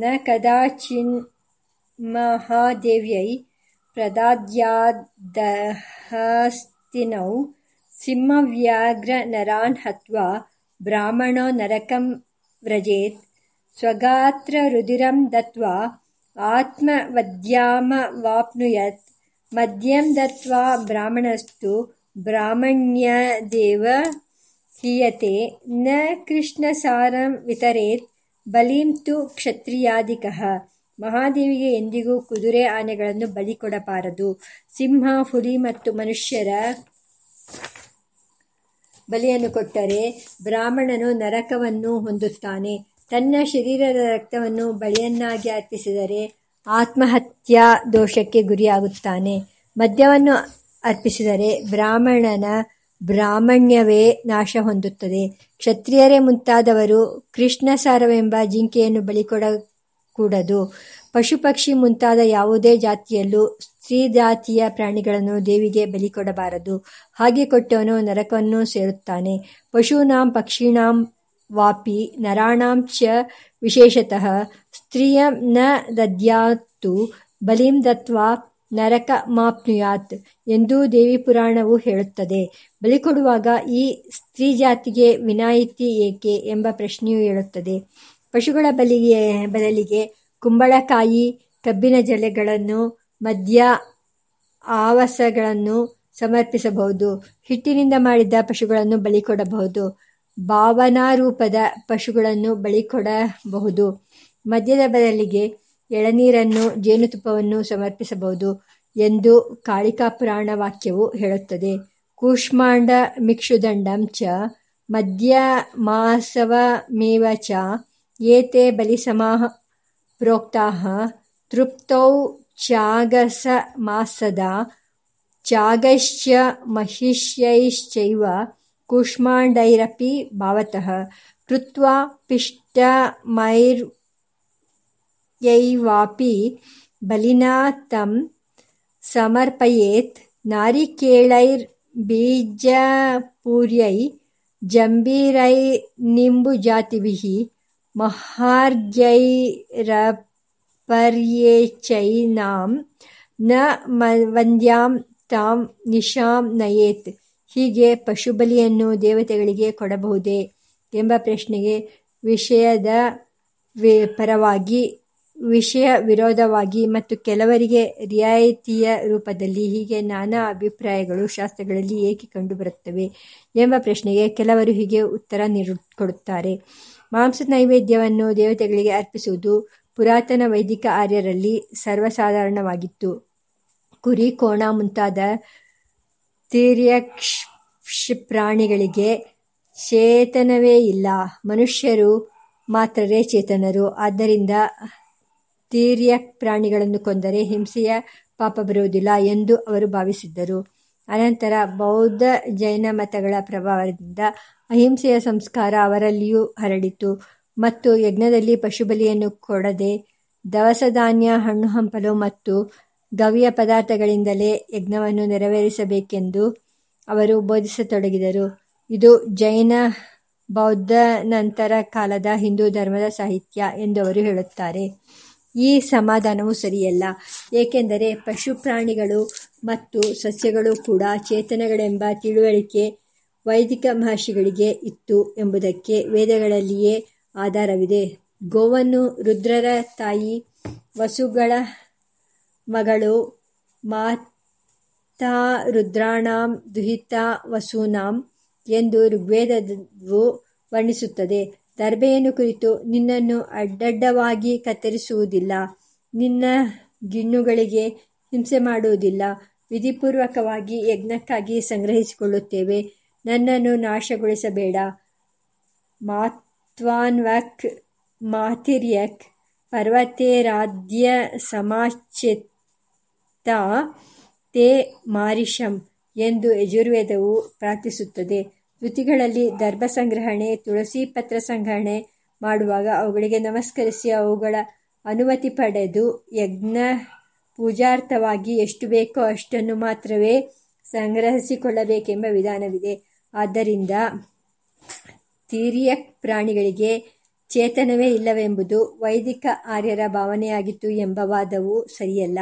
न कदाचिन्महादेव्यै प्रदाद्यादहस्तिनौ सिंहव्याघ्रनरान् हत्वा ब्राह्मणो नरकं व्रजेत् स्वगात्ररुधिरं दत्त्वा आत्मवद्यामवाप्नुयात् मद्यं दत्त्वा ब्राह्मणस्तु ब्राह्मण्यादेव हीयते न कृष्णसारं वितरेत् ಬಲಿಂ ತು ಕ್ಷತ್ರಿಯಾಧಿಕಃ ಮಹಾದೇವಿಗೆ ಎಂದಿಗೂ ಕುದುರೆ ಆನೆಗಳನ್ನು ಬಲಿ ಕೊಡಬಾರದು. ಸಿಂಹ, ಹುಲಿ ಮತ್ತು ಮನುಷ್ಯರ ಬಲಿಯನ್ನು ಕೊಟ್ಟರೆ ಬ್ರಾಹ್ಮಣನು ನರಕವನ್ನು ಹೊಂದುತ್ತಾನೆ. ತನ್ನ ಶರೀರದ ರಕ್ತವನ್ನು ಬಲಿಯನ್ನಾಗಿ ಅರ್ಪಿಸಿದರೆ ಆತ್ಮಹತ್ಯಾ ದೋಷಕ್ಕೆ ಗುರಿಯಾಗುತ್ತಾನೆ. ಮದ್ಯವನ್ನು ಅರ್ಪಿಸಿದರೆ ಬ್ರಾಹ್ಮಣನ ಬ್ರಾಹ್ಮಣ್ಯವೇ ನಾಶ ಹೊಂದುತ್ತದೆ. ಕ್ಷತ್ರಿಯರೇ ಮುಂತಾದವರು ಕೃಷ್ಣಸಾರವೆಂಬ ಜಿಂಕೆಯನ್ನು ಬಲಿಕೊಡಕೂಡದು ಪಶು ಪಕ್ಷಿ ಮುಂತಾದ ಯಾವುದೇ ಜಾತಿಯಲ್ಲೂ ಸ್ತ್ರೀಜಾತಿಯ ಪ್ರಾಣಿಗಳನ್ನು ದೇವಿಗೆ ಬಲಿ ಕೊಡಬಾರದು. ಹಾಗೆ ಕೊಟ್ಟವನು ನರಕವನ್ನು ಸೇರುತ್ತಾನೆ. ಪಶೂನಾಂ ಪಕ್ಷೀಣಾಂ ವಾಪಿ ನರಾಣಾಂ ಚ ವಿಶೇಷತಃ. ಸ್ತ್ರೀಯ ನ ದದ್ಯಾತ್ತು ಬಲಿಂ ದತ್ವಾ ನರಕ ಮಾಪ್ನುಯಾತ್ ಎಂದು ದೇವಿ ಪುರಾಣವು ಹೇಳುತ್ತದೆ. ಬಲಿ ಕೊಡುವಾಗ ಈ ಸ್ತ್ರೀ ಜಾತಿಗೆ ವಿನಾಯಿತಿ ಏಕೆ ಎಂಬ ಪ್ರಶ್ನೆಯೂ ಹೇಳುತ್ತದೆ ಪಶುಗಳ ಬಲಿಗೆ, ಬದಲಿಗೆ ಕುಂಬಳಕಾಯಿ, ಕಬ್ಬಿನ ಜಲೆಗಳನ್ನು, ಮದ್ಯ ಆವಾಸಗಳನ್ನು ಸಮರ್ಪಿಸಬಹುದು. ಹಿಟ್ಟಿನಿಂದ ಮಾಡಿದ ಪಶುಗಳನ್ನು ಬಲಿ ಕೊಡಬಹುದು. ಭಾವನಾರೂಪದ ಪಶುಗಳನ್ನು ಬಲಿ ಕೊಡಬಹುದು. ಮದ್ಯದ ಬದಲಿಗೆ ಎಳನೀರನ್ನು, ಜೇನುತುಪ್ಪವನ್ನು ಸಮರ್ಪಿಸಬಹುದು ಎಂದು ಕಾಳಿಕಾ ಪುರಾಣ ವಾಕ್ಯವು ಹೇಳುತ್ತದೆ. ಕೂಷ್ಮಾಂಡ ಮಿಕ್ಷುದಂಡಂ ಚ ಮದ್ಯಮಾಸವಮೇವ ಚ, ಏತೆ ಬಲಿಸಮಾಹ ಪ್ರೋಕ್ತಃ ತೃಪ್ತೌ ಚಾಗಸಮಾಸದ ಚಾಗಶ್ಚ ಮಹಿಷ್ಯೈಶ್ಚೈವ, ಕೂಷ್ಮಾಂಡೈರಪಿ ಭಾವತಃ, ಕೃತ್ವಾ ಪಿಷ್ಟಮೈರ್ಯೈವಾಪಿ ಬಲಿನಾ ತಂ ಸಮರ್ಪಯೇತ್ ನಾರಿಕೇಳೈರ್ಬೀಜಪೂರ್ಯೈ ಜಂಬೀರೈರ್ನಿಂಬುಜಾತಿಭಿः ಮಹಾರ್ಘ್ಯೈರಪರ್ಯೇಚೈನಾಂ ನ ವಂದ್ಯಾಂ ತಾಂ ನಿಶಾಂ ನಯೇತ್. ಹೀಗೆ ಪಶುಬಲಿಯನ್ನು ದೇವತೆಗಳಿಗೆ ಕೊಡಬಹುದೇ ಎಂಬ ಪ್ರಶ್ನೆಗೆ ವಿಷಯದ ಪರವಾಗಿ ವಿಷಯ ವಿರೋಧವಾಗಿ ಮತ್ತು ಕೆಲವರಿಗೆ ರಿಯಾಯಿತಿಯ ರೂಪದಲ್ಲಿ ಹೀಗೆ ನಾನಾ ಅಭಿಪ್ರಾಯಗಳು ಶಾಸ್ತ್ರಗಳಲ್ಲಿ ಏಕೆ ಕಂಡುಬರುತ್ತವೆ ಎಂಬ ಪ್ರಶ್ನೆಗೆ ಕೆಲವರು ಹೀಗೆ ಉತ್ತರ ನೀಡು ಕೊಡುತ್ತಾರೆ. ಮಾಂಸ ನೈವೇದ್ಯವನ್ನು ದೇವತೆಗಳಿಗೆ ಅರ್ಪಿಸುವುದು ಪುರಾತನ ವೈದಿಕ ಆರ್ಯರಲ್ಲಿ ಸರ್ವಸಾಧಾರಣವಾಗಿತ್ತು. ಕುರಿ, ಕೋಣ ಮುಂತಾದ ತಿರ್ಯಕ್ಷ ಪ್ರಾಣಿಗಳಿಗೆ ಚೇತನವೇ ಇಲ್ಲ. ಮನುಷ್ಯರು ಮಾತ್ರವೇ ಚೇತನರು. ಆದ್ದರಿಂದ ತಿರ್ಯಕ್ ಪ್ರಾಣಿಗಳನ್ನು ಕೊಂದರೆ ಹಿಂಸೆಯ ಪಾಪ ಬರುವುದಿಲ್ಲ ಎಂದು ಅವರು ಭಾವಿಸಿದ್ದರು. ಅನಂತರ ಬೌದ್ಧ ಜೈನ ಮತಗಳ ಪ್ರಭಾವದಿಂದ ಅಹಿಂಸೆಯ ಸಂಸ್ಕಾರ ಅವರಲ್ಲಿಯೂ ಹರಡಿತು. ಮತ್ತು ಯಜ್ಞದಲ್ಲಿ ಪಶುಬಲಿಯನ್ನು ಕೊಡದೆ ದವಸ ಧಾನ್ಯ ಹಣ್ಣು ಹಂಪಲು ಮತ್ತು ಗವಿಯ ಪದಾರ್ಥಗಳಿಂದಲೇ ಯಜ್ಞವನ್ನು ನೆರವೇರಿಸಬೇಕೆಂದು ಅವರು ಬೋಧಿಸತೊಡಗಿದರು. ಇದು ಜೈನ ಬೌದ್ಧ ನಂತರ ಕಾಲದ ಹಿಂದೂ ಧರ್ಮದ ಸಾಹಿತ್ಯ ಎಂದು ಅವರು ಹೇಳುತ್ತಾರೆ. ಈ ಸಮಾಧಾನವು ಸರಿಯಲ್ಲ. ಏಕೆಂದರೆ ಪಶು ಪ್ರಾಣಿಗಳು ಮತ್ತು ಸಸ್ಯಗಳು ಕೂಡ ಚೇತನಗಳೆಂಬ ತಿಳುವಳಿಕೆ ವೈದಿಕ ಮಹರ್ಷಿಗಳಿಗೆ ಇತ್ತು ಎಂಬುದಕ್ಕೆ ವೇದಗಳಲ್ಲಿಯೇ ಆಧಾರವಿದೆ. ಗೋವನ್ನು ರುದ್ರರ ತಾಯಿ ವಸುಗಳ ಮಗಳು ಮಾತಾ ರುದ್ರಾಣಾಂ ದುಹಿತಾ ವಸೂನಾಂ ಎಂದು ಋಗ್ವೇದವು ವರ್ಣಿಸುತ್ತದೆ. ದರ್ಬೆಯನ್ನು ಕುರಿತು ನಿನ್ನನ್ನು ಅಡ್ಡಡ್ಡವಾಗಿ ಕತ್ತರಿಸುವುದಿಲ್ಲ. ನಿನ್ನ ಗಿಣ್ಣುಗಳಿಗೆ ಹಿಂಸೆ ಮಾಡುವುದಿಲ್ಲ. ವಿಧಿಪೂರ್ವಕವಾಗಿ ಯಜ್ಞಕ್ಕಾಗಿ ಸಂಗ್ರಹಿಸಿಕೊಳ್ಳುತ್ತೇವೆ. ನನ್ನನ್ನು ನಾಶಗೊಳಿಸಬೇಡ. ಮಾತ್ವಾನ್ವಕ್ ಮಾತಿರ್ಯಕ್ ಪರ್ವತೇರಾಧ್ಯ ಸಮಾಚೇತ ತೇ ಮಾರಿಷಂ ಎಂದು ಯಜುರ್ವೇದವು ಪ್ರಾರ್ಥಿಸುತ್ತದೆ. ಋತಿಗಳಲ್ಲಿ ದರ್ಭ ಸಂಗ್ರಹಣೆ, ತುಳಸಿ ಪತ್ರ ಸಂಗ್ರಹಣೆ ಮಾಡುವಾಗ ಅವುಗಳಿಗೆ ನಮಸ್ಕರಿಸಿ ಅವುಗಳ ಅನುಮತಿ ಪಡೆದು ಯಜ್ಞ ಪೂಜಾರ್ಥವಾಗಿ ಎಷ್ಟು ಬೇಕೋ ಅಷ್ಟನ್ನು ಮಾತ್ರವೇ ಸಂಗ್ರಹಿಸಿಕೊಳ್ಳಬೇಕೆಂಬ ವಿಧಾನವಿದೆ. ಆದ್ದರಿಂದ ತೀರಿಯ ಪ್ರಾಣಿಗಳಿಗೆ ಚೇತನವೇ ಇಲ್ಲವೆಂಬುದು ವೈದಿಕ ಆರ್ಯರ ಭಾವನೆಯಾಗಿತ್ತು ಎಂಬ ವಾದವು ಸರಿಯಲ್ಲ.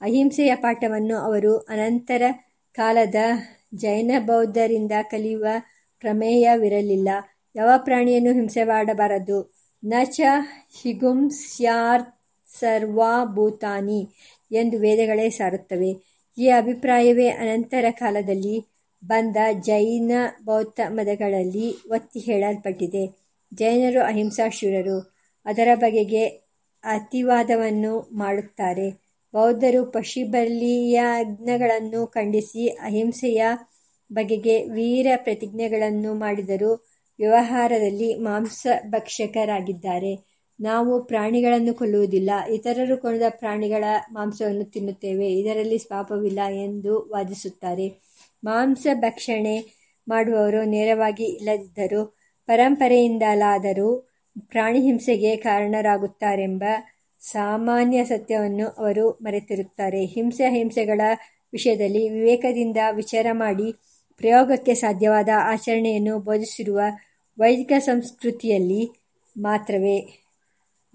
ಅಹಿಂಸೆಯ ಪಾಠವನ್ನು ಅವರು ಅನಂತರ ಕಾಲದ ಜೈನ ಬೌದ್ಧರಿಂದ ಕಲಿಯುವ ಪ್ರಮೇಯವಿರಲಿಲ್ಲ. ಯಾವ ಪ್ರಾಣಿಯನ್ನು ಹಿಂಸೆ ಮಾಡಬಾರದು? ನ ಚ ಸರ್ವಾ ಭೂತಾನಿ ಎಂದು ವೇದಗಳೇ ಸಾರುತ್ತವೆ. ಈ ಅಭಿಪ್ರಾಯವೇ ಅನಂತರ ಕಾಲದಲ್ಲಿ ಬಂದ ಜೈನ ಬೌದ್ಧ ಮತಗಳಲ್ಲಿ ಒತ್ತಿ ಹೇಳಲ್ಪಟ್ಟಿದೆ. ಜೈನರು ಅಹಿಂಸಾಶೂರರು. ಅದರ ಬಗೆಗೆ ಅತಿವಾದವನ್ನು ಮಾಡುತ್ತಾರೆ. ಬೌದ್ಧರು ಪಶುಬಲಿಯಜ್ಞಗಳನ್ನು ಖಂಡಿಸಿ ಅಹಿಂಸೆಯ ಬಗೆಗೆ ವೀರ ಪ್ರತಿಜ್ಞೆಗಳನ್ನು ಮಾಡಿದರೂ ವ್ಯವಹಾರದಲ್ಲಿ ಮಾಂಸಭಕ್ಷಕರಾಗಿದ್ದಾರೆ. ನಾವು ಪ್ರಾಣಿಗಳನ್ನು ಕೊಲ್ಲುವುದಿಲ್ಲ. ಇತರರು ಕೊಂದ ಪ್ರಾಣಿಗಳ ಮಾಂಸವನ್ನು ತಿನ್ನುತ್ತೇವೆ. ಇದರಲ್ಲಿ ಪಾಪವಿಲ್ಲ ಎಂದು ವಾದಿಸುತ್ತಾರೆ. ಮಾಂಸ ಭಕ್ಷಣೆ ಮಾಡುವವರು ನೇರವಾಗಿ ಇಲ್ಲದಿದ್ದರೂ, ಪರಂಪರೆಯಿಂದಲಾದರೂ ಪ್ರಾಣಿ ಹಿಂಸೆಗೆ ಕಾರಣರಾಗುತ್ತಾರೆಂಬ ಸಾಮಾನ್ಯ ಸತ್ಯವನ್ನು ಅವರು ಮರೆತಿರುತ್ತಾರೆ. ಹಿಂಸೆ ಹಿಂಸೆಗಳ ವಿಷಯದಲ್ಲಿ ವಿವೇಕದಿಂದ ವಿಚಾರ ಮಾಡಿ ಪ್ರಯೋಗಕ್ಕೆ ಸಾಧ್ಯವಾದ ಆಚರಣೆಯನ್ನು ಬೋಧಿಸಿರುವ ವೈದಿಕ ಸಂಸ್ಕೃತಿಯಲ್ಲಿ ಮಾತ್ರವೇ,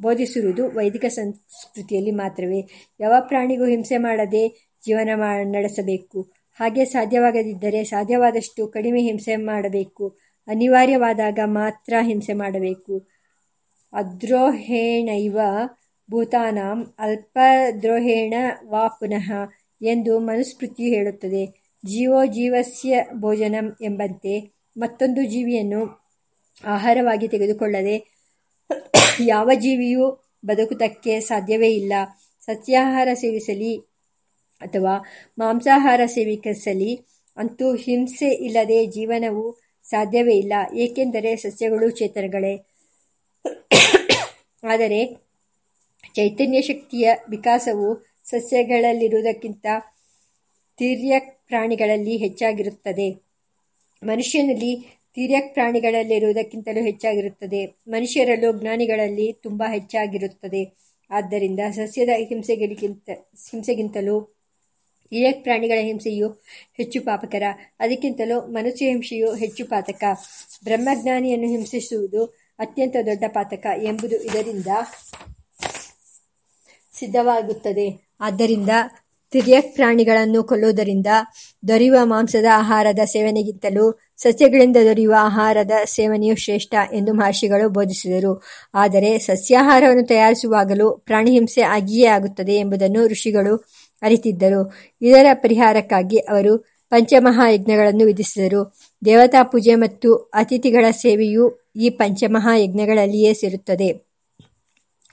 ಬೋಧಿಸಿರುವುದು ವೈದಿಕ ಸಂಸ್ಕೃತಿಯಲ್ಲಿ ಮಾತ್ರವೇ. ಯಾವ ಪ್ರಾಣಿಗೂ ಹಿಂಸೆ ಮಾಡದೆ ಜೀವನ ನಡೆಸಬೇಕು. ಹಾಗೆ ಸಾಧ್ಯವಾಗದಿದ್ದರೆ ಸಾಧ್ಯವಾದಷ್ಟು ಕಡಿಮೆ ಹಿಂಸೆ ಮಾಡಬೇಕು. ಅನಿವಾರ್ಯವಾದಾಗ ಮಾತ್ರ ಹಿಂಸೆ ಮಾಡಬೇಕು. ಅದ್ರೋಹೇಣೈವ ಭೂತಾನಾಂ ಅಲ್ಪದ್ರೋಹೇಣ ವಾ ಪುನಃ ಎಂದು ಮನುಸ್ಮೃತಿಯು ಹೇಳುತ್ತದೆ. ಜೀವೋ ಜೀವಸ್ಯ ಭೋಜನಂ ಎಂಬಂತೆ ಮತ್ತೊಂದು ಜೀವಿಯನ್ನು ಆಹಾರವಾಗಿ ತೆಗೆದುಕೊಳ್ಳದೆ ಯಾವ ಜೀವಿಯೂ ಬದುಕುವುದಕ್ಕೆ ಸಾಧ್ಯವೇ ಇಲ್ಲ. ಸಸ್ಯಾಹಾರ ಸೇವಿಸಲಿ ಅಥವಾ ಮಾಂಸಾಹಾರ ಸೇವಿಸಲಿ ಅಂತೂ ಹಿಂಸೆ ಇಲ್ಲದೆ ಜೀವನವು ಸಾಧ್ಯವೇ ಇಲ್ಲ. ಏಕೆಂದರೆ ಸಸ್ಯಗಳು ಚೇತನಗಳೇ. ಆದರೆ ಚೈತನ್ಯ ಶಕ್ತಿಯ ವಿಕಾಸವು ಸಸ್ಯಗಳಲ್ಲಿರುವುದಕ್ಕಿಂತ ತಿರ್ಯಕ್ ಪ್ರಾಣಿಗಳಲ್ಲಿ ಹೆಚ್ಚಾಗಿರುತ್ತದೆ. ಮನುಷ್ಯನಲ್ಲಿ ತಿರ್ಯಕ್ ಪ್ರಾಣಿಗಳಲ್ಲಿರುವುದಕ್ಕಿಂತಲೂ ಹೆಚ್ಚಾಗಿರುತ್ತದೆ. ಮನುಷ್ಯರಲ್ಲೂ ಜ್ಞಾನಿಗಳಲ್ಲಿ ತುಂಬ ಹೆಚ್ಚಾಗಿರುತ್ತದೆ. ಆದ್ದರಿಂದ ಸಸ್ಯದ ಹಿಂಸೆಗಳಿಗಿಂತ, ಹಿಂಸೆಗಿಂತಲೂ ತಿರ್ಯಕ್ ಪ್ರಾಣಿಗಳ ಹಿಂಸೆಯು ಹೆಚ್ಚು ಪಾಪಕರ. ಅದಕ್ಕಿಂತಲೂ ಮನುಷ್ಯ ಹಿಂಸೆಯು ಹೆಚ್ಚು ಪಾತಕ. ಬ್ರಹ್ಮಜ್ಞಾನಿಯನ್ನು ಹಿಂಸಿಸುವುದು ಅತ್ಯಂತ ದೊಡ್ಡ ಪಾತಕ ಎಂಬುದು ಇದರಿಂದ ಸಿದ್ಧವಾಗುತ್ತದೆ. ಆದ್ದರಿಂದ ತಿರ್ಯಕ್ ಪ್ರಾಣಿಗಳನ್ನು ಕೊಲ್ಲುವುದರಿಂದ ದೊರೆಯುವ ಮಾಂಸದ ಆಹಾರದ ಸೇವನೆಗಿಂತಲೂ ಸಸ್ಯಗಳಿಂದ ದೊರೆಯುವ ಆಹಾರದ ಸೇವನೆಯು ಶ್ರೇಷ್ಠ ಎಂದು ಮಹರ್ಷಿಗಳು ಬೋಧಿಸಿದರು. ಆದರೆ ಸಸ್ಯಾಹಾರವನ್ನು ತಯಾರಿಸುವಾಗಲೂ ಪ್ರಾಣಿಹಿಂಸೆ ಆಗಿಯೇ ಆಗುತ್ತದೆ ಎಂಬುದನ್ನು ಋಷಿಗಳು ಅರಿತಿದ್ದರು. ಇದರ ಪರಿಹಾರಕ್ಕಾಗಿ ಅವರು ಪಂಚಮಹಾಯಜ್ಞಗಳನ್ನು ವಿಧಿಸಿದರು. ದೇವತಾ ಪೂಜೆ ಮತ್ತು ಅತಿಥಿಗಳ ಸೇವೆಯು ಈ ಪಂಚಮಹಾಯಜ್ಞಗಳಲ್ಲಿಯೇ ಸೇರುತ್ತದೆ.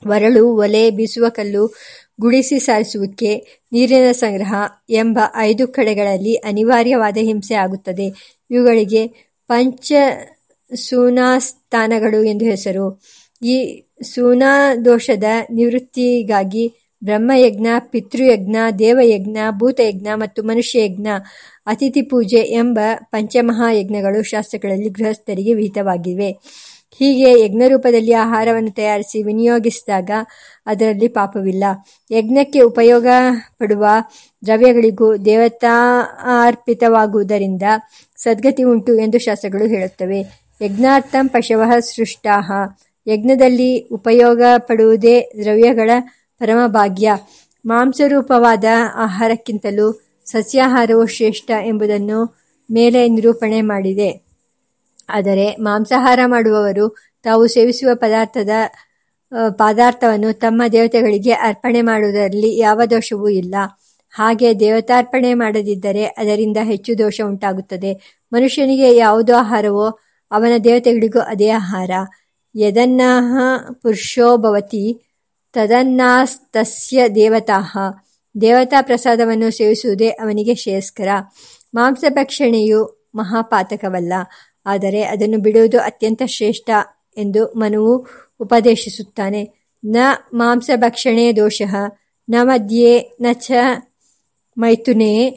ವರಳು, ಒಲೆ, ಬೀಸುವ ಕಲ್ಲು ಗುಡಿಸಿ ಸಾರಿಸುವಿಕೆ, ನೀರಿನ ಸಂಗ್ರಹ ಎಂಬ ಐದು ಕಡೆಗಳಲ್ಲಿ ಅನಿವಾರ್ಯವಾದ ಹಿಂಸೆ ಆಗುತ್ತದೆ. ಇವುಗಳಿಗೆ ಪಂಚ ಸೂನಾಸ್ಥಾನಗಳು ಎಂದು ಹೆಸರು. ಈ ಸೂನಾದೋಷದ ನಿವೃತ್ತಿಗಾಗಿ ಬ್ರಹ್ಮಯಜ್ಞ, ಪಿತೃಯಜ್ಞ, ದೇವಯಜ್ಞ, ಭೂತಯಜ್ಞ ಮತ್ತು ಮನುಷ್ಯಯಜ್ಞ, ಅತಿಥಿ ಪೂಜೆ ಎಂಬ ಪಂಚಮಹಾಯಜ್ಞಗಳು ಶಾಸ್ತ್ರಗಳಲ್ಲಿ ಗೃಹಸ್ಥರಿಗೆ ವಿಹಿತವಾಗಿವೆ. ಹೀಗೆ ಯಜ್ಞರೂಪದಲ್ಲಿ ಆಹಾರವನ್ನು ತಯಾರಿಸಿ ವಿನಿಯೋಗಿಸಿದಾಗ ಅದರಲ್ಲಿ ಪಾಪವಿಲ್ಲ. ಯಜ್ಞಕ್ಕೆ ಉಪಯೋಗ ಪಡುವ ದ್ರವ್ಯಗಳಿಗೂ ದೇವತಾರ್ಪಿತವಾಗುವುದರಿಂದ ಸದ್ಗತಿ ಉಂಟು ಎಂದು ಶಾಸ್ತ್ರಗಳು ಹೇಳುತ್ತವೆ. ಯಜ್ಞಾರ್ಥಂ ಪಶವ ಸೃಷ್ಟಾಹ. ಯಜ್ಞದಲ್ಲಿ ಉಪಯೋಗ ಪಡುವುದೇ ದ್ರವ್ಯಗಳ ಪರಮಭಾಗ್ಯ. ಮಾಂಸರೂಪವಾದ ಆಹಾರಕ್ಕಿಂತಲೂ ಸಸ್ಯಾಹಾರವು ಶ್ರೇಷ್ಠ ಎಂಬುದನ್ನು ಮೇಲೆ ನಿರೂಪಣೆ ಮಾಡಿದೆ. ಆದರೆ ಮಾಂಸಾಹಾರ ಮಾಡುವವರು ತಾವು ಸೇವಿಸುವ ಪದಾರ್ಥದ ಪದಾರ್ಥವನ್ನು ತಮ್ಮ ದೇವತೆಗಳಿಗೆ ಅರ್ಪಣೆ ಮಾಡುವುದರಲ್ಲಿ ಯಾವ ದೋಷವೂ ಇಲ್ಲ. ಹಾಗೆ ದೇವತಾರ್ಪಣೆ ಮಾಡದಿದ್ದರೆ ಅದರಿಂದ ಹೆಚ್ಚು ದೋಷ ಉಂಟಾಗುತ್ತದೆ. ಮನುಷ್ಯನಿಗೆ ಯಾವುದು ಆಹಾರವೋ ಅವನ ದೇವತೆಗಳಿಗೂ ಅದೇ ಆಹಾರ. ಯದನ್ನಾಹ ಪುರುಷೋ ಭವತಿ, ತದನ್ನಾಸ್ತಸ್ಯ ದೇವತಾಹ. ದೇವತಾ ಪ್ರಸಾದವನ್ನು ಸೇವಿಸುವುದೇ ಅವನಿಗೆ ಶ್ರೇಯಸ್ಕರ ಮಾಂಸಭಕ್ಷಣೆಯು ಮಹಾಪಾತಕವಲ್ಲ. ಆದರೆ ಅದನ್ನು ಬಿಡುವುದು ಅತ್ಯಂತ ಶ್ರೇಷ್ಠ ಎಂದು ಮನುವು ಉಪದೇಶಿಸುತ್ತಾನೆ. ನ ಮಾಂಸಭಕ್ಷಣೆ ದೋಷ, ನ ಮಧ್ಯೆ ನ ಚ ಮೈಥುನೆ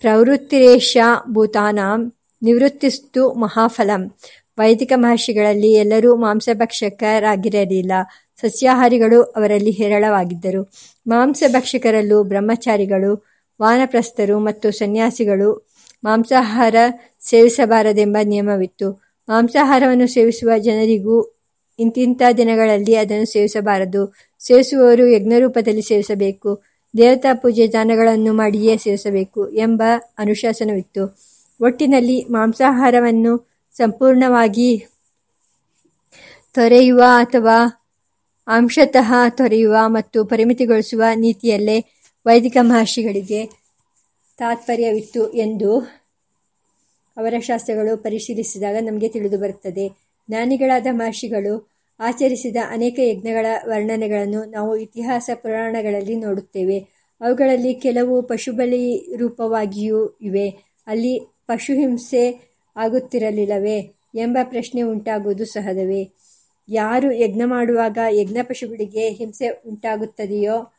ಪ್ರವೃತ್ತಿರೇಷ ಭೂತಾನಾಂ ನಿವೃತ್ತಿಸ್ತು ಮಹಾಫಲಂ. ವೈದಿಕ ಮಹರ್ಷಿಗಳಲ್ಲಿ ಎಲ್ಲರೂ ಮಾಂಸಭಕ್ಷಕರಾಗಿರಲಿಲ್ಲ. ಸಸ್ಯಾಹಾರಿಗಳು ಅವರಲ್ಲಿ ಹೇರಳವಾಗಿದ್ದರು. ಮಾಂಸಭಕ್ಷಕರಲ್ಲೂ ಬ್ರಹ್ಮಚಾರಿಗಳು, ವಾನಪ್ರಸ್ಥರು ಮತ್ತು ಸನ್ಯಾಸಿಗಳು ಮಾಂಸಾಹಾರ ಸೇವಿಸಬಾರದೆಂಬ ನಿಯಮವಿತ್ತು. ಮಾಂಸಾಹಾರವನ್ನು ಸೇವಿಸುವ ಜನರಿಗೂ ಇಂತಿಂಥ ದಿನಗಳಲ್ಲಿ ಅದನ್ನು ಸೇವಿಸಬಾರದು. ಸೇವಿಸುವವರು ಯಜ್ಞರೂಪದಲ್ಲಿ ಸೇವಿಸಬೇಕು. ದೇವತಾ ಪೂಜೆ ದಾನಗಳನ್ನು ಮಾಡಿಯೇ ಸೇವಿಸಬೇಕು ಎಂಬ ಅನುಶಾಸನವಿತ್ತು. ಒಟ್ಟಿನಲ್ಲಿ ಮಾಂಸಾಹಾರವನ್ನು ಸಂಪೂರ್ಣವಾಗಿ ತೊರೆಯುವ ಅಥವಾ ಅಂಶತಃ ತೊರೆಯುವ ಮತ್ತು ಪರಿಮಿತಿಗೊಳಿಸುವ ನೀತಿಯಲ್ಲೇ ವೈದಿಕ ಮಹರ್ಷಿಗಳಿಗೆ ತಾತ್ಪರ್ಯವಿತ್ತು ಎಂದು ಅವರ ಶಾಸ್ತ್ರಗಳು ಪರಿಶೀಲಿಸಿದಾಗ ನಮಗೆ ತಿಳಿದು ಬರುತ್ತದೆ. ಜ್ಞಾನಿಗಳಾದ ಮಹರ್ಷಿಗಳು ಆಚರಿಸಿದ ಅನೇಕ ಯಜ್ಞಗಳ ವರ್ಣನೆಗಳನ್ನು ನಾವು ಇತಿಹಾಸ ಪುರಾಣಗಳಲ್ಲಿ ನೋಡುತ್ತೇವೆ. ಅವುಗಳಲ್ಲಿ ಕೆಲವು ಪಶುಬಲಿ ರೂಪವಾಗಿಯೂ ಇವೆ. ಅಲ್ಲಿ ಪಶುಹಿಂಸೆ ಆಗುತ್ತಿರಲಿಲ್ಲವೇ ಎಂಬ ಪ್ರಶ್ನೆ ಉಂಟಾಗುವುದು ಸಹಜವೇ. ಯಾರು ಯಜ್ಞ ಮಾಡುವಾಗ ಯಜ್ಞ ಪಶುಗಳಿಗೆ ಹಿಂಸೆ ಉಂಟಾಗುತ್ತದೆಯೋ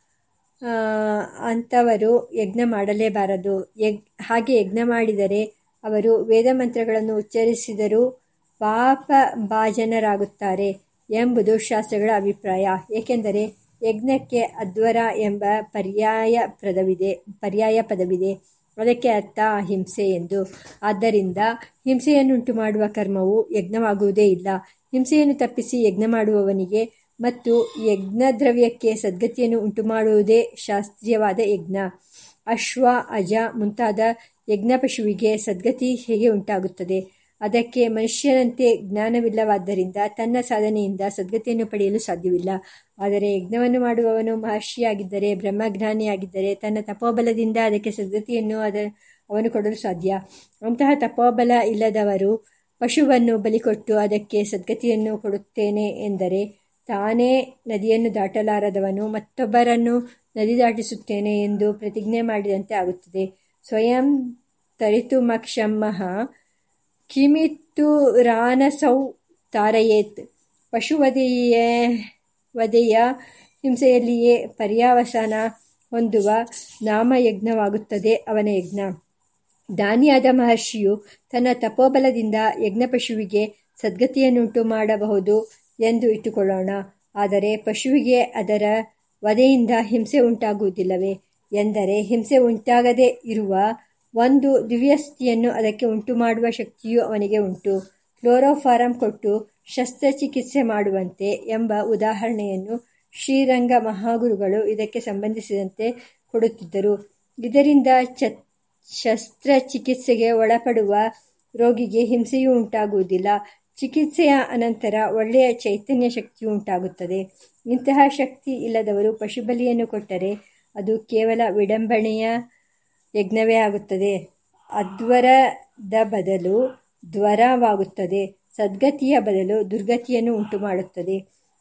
ಅಂಥವರು ಯಜ್ಞ ಮಾಡಲೇಬಾರದು. ಯಜ್ ಹಾಗೆ ಯಜ್ಞ ಮಾಡಿದರೆ ಅವರು ವೇದ ಮಂತ್ರಗಳನ್ನು ಉಚ್ಚರಿಸಿದರೂ ಪಾಪ ಭಾಜನರಾಗುತ್ತಾರೆ ಎಂಬುದು ಶಾಸ್ತ್ರಗಳ ಅಭಿಪ್ರಾಯ. ಏಕೆಂದರೆ ಯಜ್ಞಕ್ಕೆ ಅಧ್ವರ ಎಂಬ ಪರ್ಯಾಯ ಪದವಿದೆ ಪರ್ಯಾಯ ಪದವಿದೆ. ಅದಕ್ಕೆ ಅರ್ಥ ಹಿಂಸೆ ಎಂದು. ಆದ್ದರಿಂದ ಹಿಂಸೆಯನ್ನುಂಟು ಮಾಡುವ ಕರ್ಮವು ಯಜ್ಞವಾಗುವುದೇ ಇಲ್ಲ. ಹಿಂಸೆಯನ್ನು ತಪ್ಪಿಸಿ ಯಜ್ಞ ಮಾಡುವವನಿಗೆ ಮತ್ತು ಯಜ್ಞದ್ರವ್ಯಕ್ಕೆ ಸದ್ಗತಿಯನ್ನು ಉಂಟುಮಾಡುವುದೇ ಶಾಸ್ತ್ರೀಯವಾದ ಯಜ್ಞ. ಅಶ್ವ, ಅಜ ಮುಂತಾದ ಯಜ್ಞ ಪಶುವಿಗೆ ಸದ್ಗತಿ ಹೇಗೆ ಉಂಟಾಗುತ್ತದೆ? ಅದಕ್ಕೆ ಮನುಷ್ಯನಂತೆ ಜ್ಞಾನವಿಲ್ಲವಾದ್ದರಿಂದ ತನ್ನ ಸಾಧನೆಯಿಂದ ಸದ್ಗತಿಯನ್ನು ಪಡೆಯಲು ಸಾಧ್ಯವಿಲ್ಲ. ಆದರೆ ಯಜ್ಞವನ್ನು ಮಾಡುವವನು ಮಹರ್ಷಿಯಾಗಿದ್ದರೆ, ಬ್ರಹ್ಮಜ್ಞಾನಿಯಾಗಿದ್ದರೆ ತನ್ನ ತಪೋಬಲದಿಂದ ಅದಕ್ಕೆ ಸದ್ಗತಿಯನ್ನು ಅದ, ಅವನು ಕೊಡಲು ಸಾಧ್ಯ. ಅಂತಹ ತಪೋಬಲ ಇಲ್ಲದವರು ಪಶುವನ್ನು ಬಲಿಕೊಟ್ಟು ಅದಕ್ಕೆ ಸದ್ಗತಿಯನ್ನು ಕೊಡುತ್ತೇನೆ ಎಂದರೆ ತಾನೇ ನದಿಯನ್ನು ದಾಟಲಾರದವನು, ಮತ್ತೊಬ್ಬರನ್ನು ನದಿ ದಾಟಿಸುತ್ತೇನೆ ಎಂದು ಪ್ರತಿಜ್ಞೆ ಮಾಡಿದಂತೆ ಆಗುತ್ತದೆ. ಸ್ವಯಂ ತರಿತುಮಕ್ಷಮಃ ಕಿಮಿತ್ತು ರಾನಸೌ ತಾರಯೇತ್. ಪಶುವಧೆಯ ವಧೆಯ ಹಿಂಸೆಯಲ್ಲಿಯೇ ಪರ್ಯಾವಸಾನ ಹೊಂದುವ ನಾಮಯಜ್ಞವಾಗುತ್ತದೆ ಅವನ ಯಜ್ಞ. ದಾನಿಯಾದ ಮಹರ್ಷಿಯು ತನ್ನ ತಪೋಬಲದಿಂದ ಯಜ್ಞಪಶುವಿಗೆ ಸದ್ಗತಿಯನ್ನುಂಟು ಮಾಡಬಹುದು ಎಂದು ಇಟ್ಟುಕೊಳ್ಳೋಣ. ಆದರೆ ಪಶುವಿಗೆ ಅದರ ವಧೆಯಿಂದ ಹಿಂಸೆ ಉಂಟಾಗುವುದಿಲ್ಲವೇ? ಎಂದರೆ ಹಿಂಸೆ ಉಂಟಾಗದೇ ಇರುವ ಒಂದು ದಿವ್ಯಸ್ಥಿತಿಯನ್ನು ಅದಕ್ಕೆ ಉಂಟು ಮಾಡುವ ಶಕ್ತಿಯು ಅವನಿಗೆ ಉಂಟು. ಕ್ಲೋರೋಫಾರಂ ಕೊಟ್ಟು ಶಸ್ತ್ರಚಿಕಿತ್ಸೆ ಮಾಡುವಂತೆ ಎಂಬ ಉದಾಹರಣೆಯನ್ನು ಶ್ರೀರಂಗ ಮಹಾಗುರುಗಳು ಇದಕ್ಕೆ ಸಂಬಂಧಿಸಿದಂತೆ ಕೊಡುತ್ತಿದ್ದರು. ಇದರಿಂದ ಚ ಶಸ್ತ್ರಚಿಕಿತ್ಸೆಗೆ ಒಳಪಡುವ ರೋಗಿಗೆ ಹಿಂಸೆಯೂ ಉಂಟಾಗುವುದಿಲ್ಲ. ಚಿಕಿತ್ಸೆಯ ಅನಂತರ ಒಳ್ಳೆಯ ಚೈತನ್ಯ ಶಕ್ತಿ ಉಂಟಾಗುತ್ತದೆ. ಇಂತಹ ಶಕ್ತಿ ಇಲ್ಲದವರು ಪಶುಬಲಿಯನ್ನು ಕೊಟ್ಟರೆ ಅದು ಕೇವಲ ವಿಡಂಬಣೆಯ ಯಜ್ಞವೇ ಆಗುತ್ತದೆ. ಅದ್ವರದ ಬದಲು ದ್ವರವಾಗುತ್ತದೆ. ಸದ್ಗತಿಯ ಬದಲು ದುರ್ಗತಿಯನ್ನು ಉಂಟು ಮಾಡುತ್ತದೆ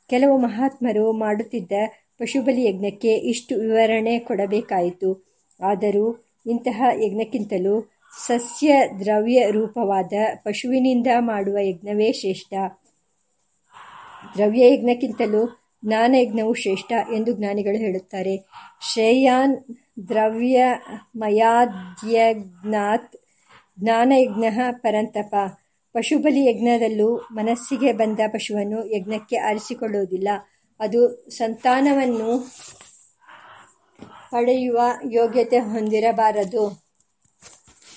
ಕೆಲವು ಮಹಾತ್ಮರು ಮಾಡುತ್ತಿದ್ದ ಪಶುಬಲಿ ಯಜ್ಞಕ್ಕೆ ಇಷ್ಟು ವಿವರಣೆ ಕೊಡಬೇಕಾಯಿತು. ಆದರೂ ಇಂತಹ ಯಜ್ಞಕ್ಕಿಂತಲೂ ಸಸ್ಯ ದ್ರವ್ಯ ರೂಪವಾದ ಪಶುವಿನಿಂದ ಮಾಡುವ ಯಜ್ಞವೇ ಶ್ರೇಷ್ಠ. ದ್ರವ್ಯಯಜ್ಞಕ್ಕಿಂತಲೂ ಜ್ಞಾನಯಜ್ಞವು ಶ್ರೇಷ್ಠ ಎಂದು ಜ್ಞಾನಿಗಳು ಹೇಳುತ್ತಾರೆ. ಶ್ರೇಯಾನ್ ದ್ರವ್ಯಮಯಾದ್ಯಜ್ಞಾತ್ ಜ್ಞಾನಯಜ್ಞ ಪರಂತಪ. ಪಶುಬಲಿ ಯಜ್ಞದಲ್ಲೂ ಮನಸ್ಸಿಗೆ ಬಂದ ಪಶುವನ್ನು ಯಜ್ಞಕ್ಕೆ ಆರಿಸಿಕೊಳ್ಳುವುದಿಲ್ಲ. ಅದು ಸಂತಾನವನ್ನು ಪಡೆಯುವ ಯೋಗ್ಯತೆ ಹೊಂದಿರಬಾರದು.